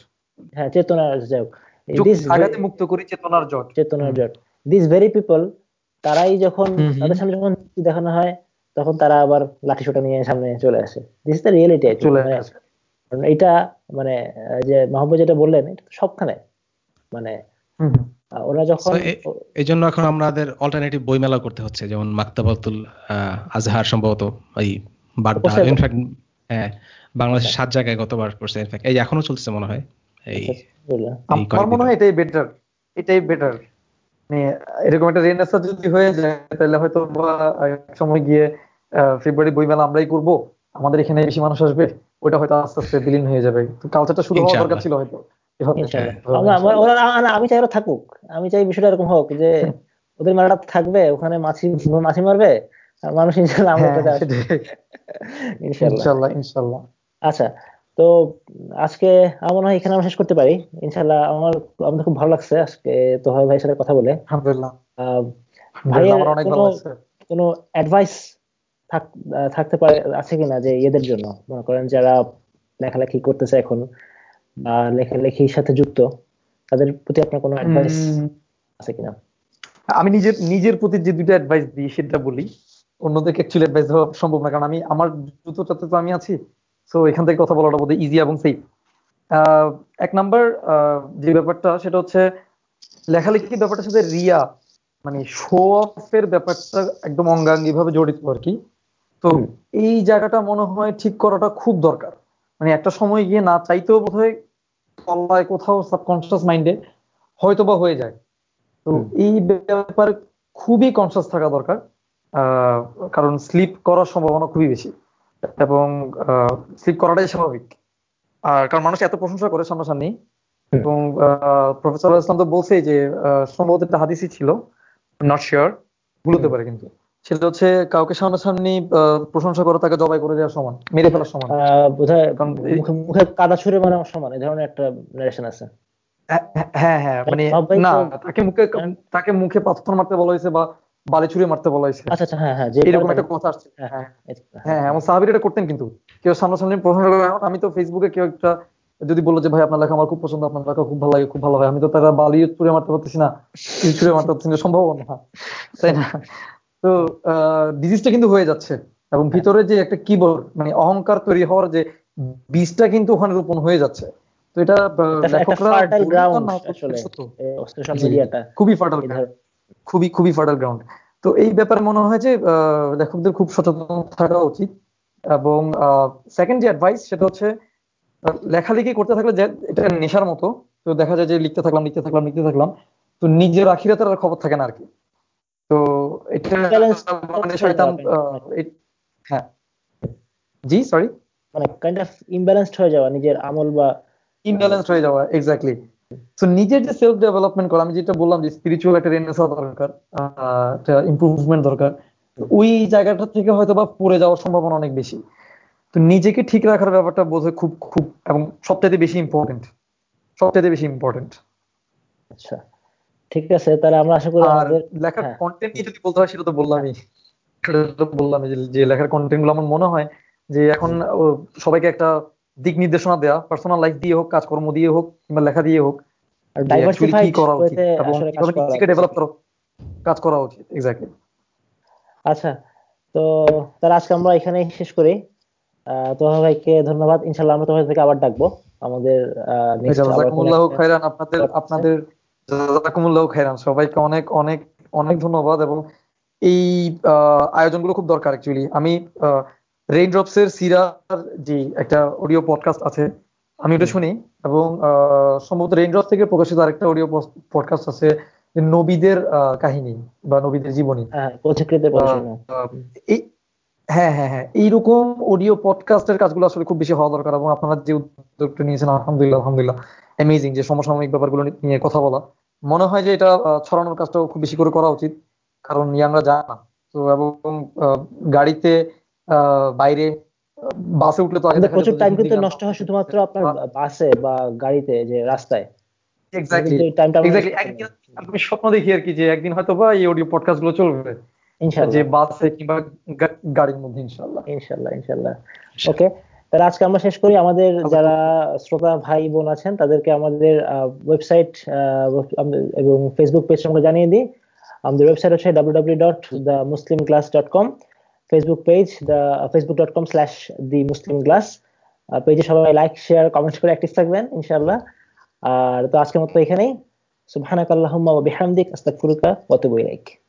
হ্যাঁ চেতনা যাই হোক।
আঘাতে মুক্ত করি চেতনার জট।
চেতনার জট। দিস ভেরি পিপল তারাই যখন। তাদের সামনে যখন দেখানো হয় তখন তারা আবার লাঠি সোটা নিয়ে সামনে চলে আসে। দিস ইজ দ্য রিয়েলিটি
চলে
মানে
আসে।
কারণ এটা মানে যে মাহবুব যেটা বললেন সবখানে। মানে ওরা যখন
এই জন্য এখন আমাদের অল্টারনেটিভ বইমেলা করতে হচ্ছে যেমন মাক্তাবাতুল আহ, আজহার সম্ভবত এই বাড্ডা ইনফ্যাক্ট হ্যাঁ বাংলাদেশের সাত জায়গায় গতবার করছে ইনফ্যাক্ট এই এখনও চলছে মনে হয় এই
বুঝলাম।
আমার মনে হয় এটাই বেটার এটাই বেটার মানে এরকম একটা রেনেসা যদি হয়ে যায় তাহলে হয়তো বা এক সময় গিয়ে ফেব্রুয়ারি বইমেলা আমরাই করব। আমাদের এখানে বেশি মানুষ আসবে ওটা হয়তো আস্তে আস্তে বিলীন হয়ে যাবে। তো কালচারটা শুরু হওয়া দরকার ছিল হয়তো। হ্যাঁ,
আমি চাই ওরা থাকুক। আমি চাই বিষয়টা এরকম হোক যে ওদের মেলাটা থাকবে ওখানে মাছি মাছি মারবে আর মানুষ ইনশাল্লাহ
হ্যাঁ,
আমাদের। ইনশাল্লাহ
ইনশাল্লাহ ইনশাল্লাহ
আচ্ছা তো আজকে আমার মনে হয় এখানে আমরা শেষ করতে পারি। ইনশাল্লাহ আমার আমাদের খুব ভালো লাগছে আজকে তোহার ভাইয়ের সাথে কথা বলে।
আলহামদুলিল্লাহ।
কোনো অ্যাডভাইস থাকতে পারে আছে কিনা যে এদের জন্য? মনে করেন যারা লেখালেখি করতেছে এখন বা লেখালেখির সাথে যুক্ত তাদের প্রতি আপনার কোনো অ্যাডভাইস আছে কিনা?
আমি নিজের নিজের প্রতি যে দুটো অ্যাডভাইস দিই সেটা বলি। অন্যদেরকে অ্যাকচুয়ালি অ্যাডভাইস দেওয়া সম্ভব না কারণ আমি আমার জুতোটাতে তো আমি আছি। তো এখান থেকে কথা বলাটা বোধহয় ইজি এবং সেফ এক নাম্বার যে ব্যাপারটা সেটা হচ্ছে লেখালেখি ব্যাপারটার সাথে রিয়া মানে শো অফের ব্যাপারটা একদম অঙ্গাঙ্গি ভাবে জড়িত আর কি। তো এই জায়গাটা মনে হয় ঠিক করাটা খুব দরকার। মানে একটা সময় গিয়ে না চাইতেও বোধহয় তলায় কোথাও সাবকনসিয়াস মাইন্ডে হয়তো বা হয়ে যায়। তো এই ব্যাপারে খুবই কনসিয়াস থাকা দরকার। আহ, কারণ স্লিপ করার সম্ভাবনা খুবই বেশি। এবং স্লিপ করাটাই স্বাভাবিক। আর কারণ মানুষ এত প্রশংসা করে সামনাসামনি এবং প্রফেসর ইসলাম তো বলছেই যে সম্ভবত একটা হাদিসই ছিল নট শিওর ভুল হতে পারে কিন্তু। সেটা হচ্ছে কাউকে সামনাসামনি প্রশংসা করা তাকে জবাই করে দেওয়ার সমান মেরে ফেলার সমান।
বোধহয় মুখে কাদা ছুড়ে মানে সমান এই ধরনের একটা নারেশন আছে।
হ্যাঁ, হ্যাঁ হ্যাঁ মানে না তাকে মুখে তাকে মুখে পাথর মারতে বলা হয়েছে বা বালি ছুঁড়ে মারতে বলা হয়েছে।
আচ্ছা আচ্ছা হ্যাঁ হ্যাঁ
এরকম একটা কথা আসছে।
হ্যাঁ,
হ্যাঁ
হ্যাঁ,
এমন সাহাবির এটা করতেন কিন্তু। কেউ সামনাসামনি আমি তো ফেসবুকে কেউ একটা যদি বলল যে ভাই আপনার লেখা আমার খুব পছন্দ আপনার লেখা খুব ভালো লাগে খুব ভালো হয় আমি তো তারা বালি ছুঁড়ে মারতে পারতেছি না ছুঁড়ে মারতে পারতেছি না সম্ভব না। তাই না? তো ডিজিজটা কিন্তু হয়ে যাচ্ছে। এবং ভিতরে যে একটা কিবোর্ড মানে অহংকার তৈরি হওয়ার যে বীজটা কিন্তু ওখানে রোপণ হয়ে যাচ্ছে। তো এটা লেখকরা খুবই
ধর-
খুবই খুবই ফার্টাইল গ্রাউন্ড তো এই ব্যাপারে মনে হয় যে লেখকদের খুব সচেতন থাকা উচিত। এবং সেকেন্ড যে অ্যাডভাইস সেটা হচ্ছে লেখালেখি করতে থাকলে যে এটা নেশার মতো। তো দেখা যায় যে লিখতে থাকলাম লিখতে থাকলাম লিখতে থাকলাম। তো নিজের আখিরাতের আর খবর থাকে না আর কি। তো এটা মানে শয়তান হ্যাঁ জি সরি
মানে কাইন্ড অফ ইমব্যালেন্সড হয়ে যাওয়া নিজের আমল বা
ইমব্যালেন্স হয়ে যাওয়া এক্স্যাক্টলি তো নিজের যে সেলফ ডেভেলপমেন্ট করা আমি যেটা বললাম যে স্পিরিচুয়াল একটা রেনেস হওয়া দরকার একটা ইমপ্রুভমেন্ট দরকার ওই জায়গাটা থেকে হয়তো বা পড়ে যাওয়ার সম্ভাবনা অনেক বেশি। তো নিজেকে ঠিক রাখার ব্যাপারটা খুব খুব এবং সবচাইতে বেশি ইম্পর্টেন্ট সবচাইতে বেশি ইম্পর্টেন্ট
আচ্ছা ঠিক আছে তাহলে আমরা আশা করি আমাদের
লেখার
হ্যাঁ।
কন্টেন্ট নিয়ে যদি বলতে হয় সেটা তো বললামই। সেটা তো বললামই যে লেখার কন্টেন্টগুলো আমার মনে হয় যে এখন সবাইকে একটা দিক নির্দেশনা দেওয়া পার্সোনাল লাইফ দিয়ে হোক কাজকর্ম দিয়ে হোক কিংবা লেখা দিয়ে হোক কি করা উচিত? এবং
কাজ
কীভাবে
করা উচিত।
ডেভেলপ করা কাজ করা উচিত এক্স্যাক্টলি
আচ্ছা তো তাহলে আজকে আমরা এখানেই শেষ করি। তোহা ভাইকে ধন্যবাদ। ইনশাল্লাহ আমরা তোহা থেকে আবার ডাকবো। আমাদের
খাইরান আপনাদের আপনাদের খাইরান সবাইকে অনেক অনেক অনেক ধন্যবাদ। এবং এই আহ, আয়োজনগুলো খুব দরকার অ্যাকচুয়ালি আমি রেইন ড্রপস এর সিরার যে একটা অডিও পডকাস্ট আছে আমি ওটা শুনি এবং সম্ভবত রেইন ড্রপস থেকে প্রকাশিত আরেকটা অডিও পডকাস্ট আছে নবীদের কাহিনী বা নবীদের জীবনী।
হ্যাঁ
হ্যাঁ হ্যাঁ হ্যাঁ এইরকম অডিও পডকাস্টের কাজগুলো আসলে খুব বেশি হওয়া দরকার এবং আপনারা যে উদ্যোগটা নিয়েছেন আলহামদুলিল্লাহ আলহামদুলিল্লাহ অ্যামেজিং যে সমসাময়িক ব্যাপারগুলো নিয়ে কথা বলা। মনে হয় যে এটা ছড়ানোর কাজটাও খুব বেশি করে করা উচিত কারণ ইয়াংরা জানে তো এবং গাড়িতে বাইরে বাসে উঠলে তো আগে
প্রচুর টাইম কিন্তু নষ্ট হয় শুধুমাত্র আপনার বাসে বা গাড়িতে যে রাস্তায়।
এক্স্যাক্টলি আমি স্বপ্ন দেখি আর কি যে একদিন হয়তো বা এই অডিও পডকাস্টগুলো চলবে। যে বাসে কিংবা গাড়ির মধ্যে ইনশাল্লাহ।
ইনশাল্লাহ ইনশাল্লাহ। ওকে তাহলে আজকে আমরা শেষ করি। আমাদের যারা শ্রোতা ভাই বোন আছেন তাদেরকে আমাদের ওয়েবসাইট এবং ফেসবুক পেজ আমরা জানিয়ে দিই। আমাদের ওয়েবসাইট হচ্ছে W W dot the Muslim class dot com Facebook page the Facebook dot com slash the Muslim class পেজে সবাই লাইক শেয়ার কমেন্ট করে অ্যাক্টিভ থাকবেন, ইনশাআল্লাহ। আর তো আজকের মতো এখানেই। সুবহানাকাল্লাহুম্মা ওয়া বিহামদিক, আস্তাগফিরুকা ওয়া আতুবু ইলাইক।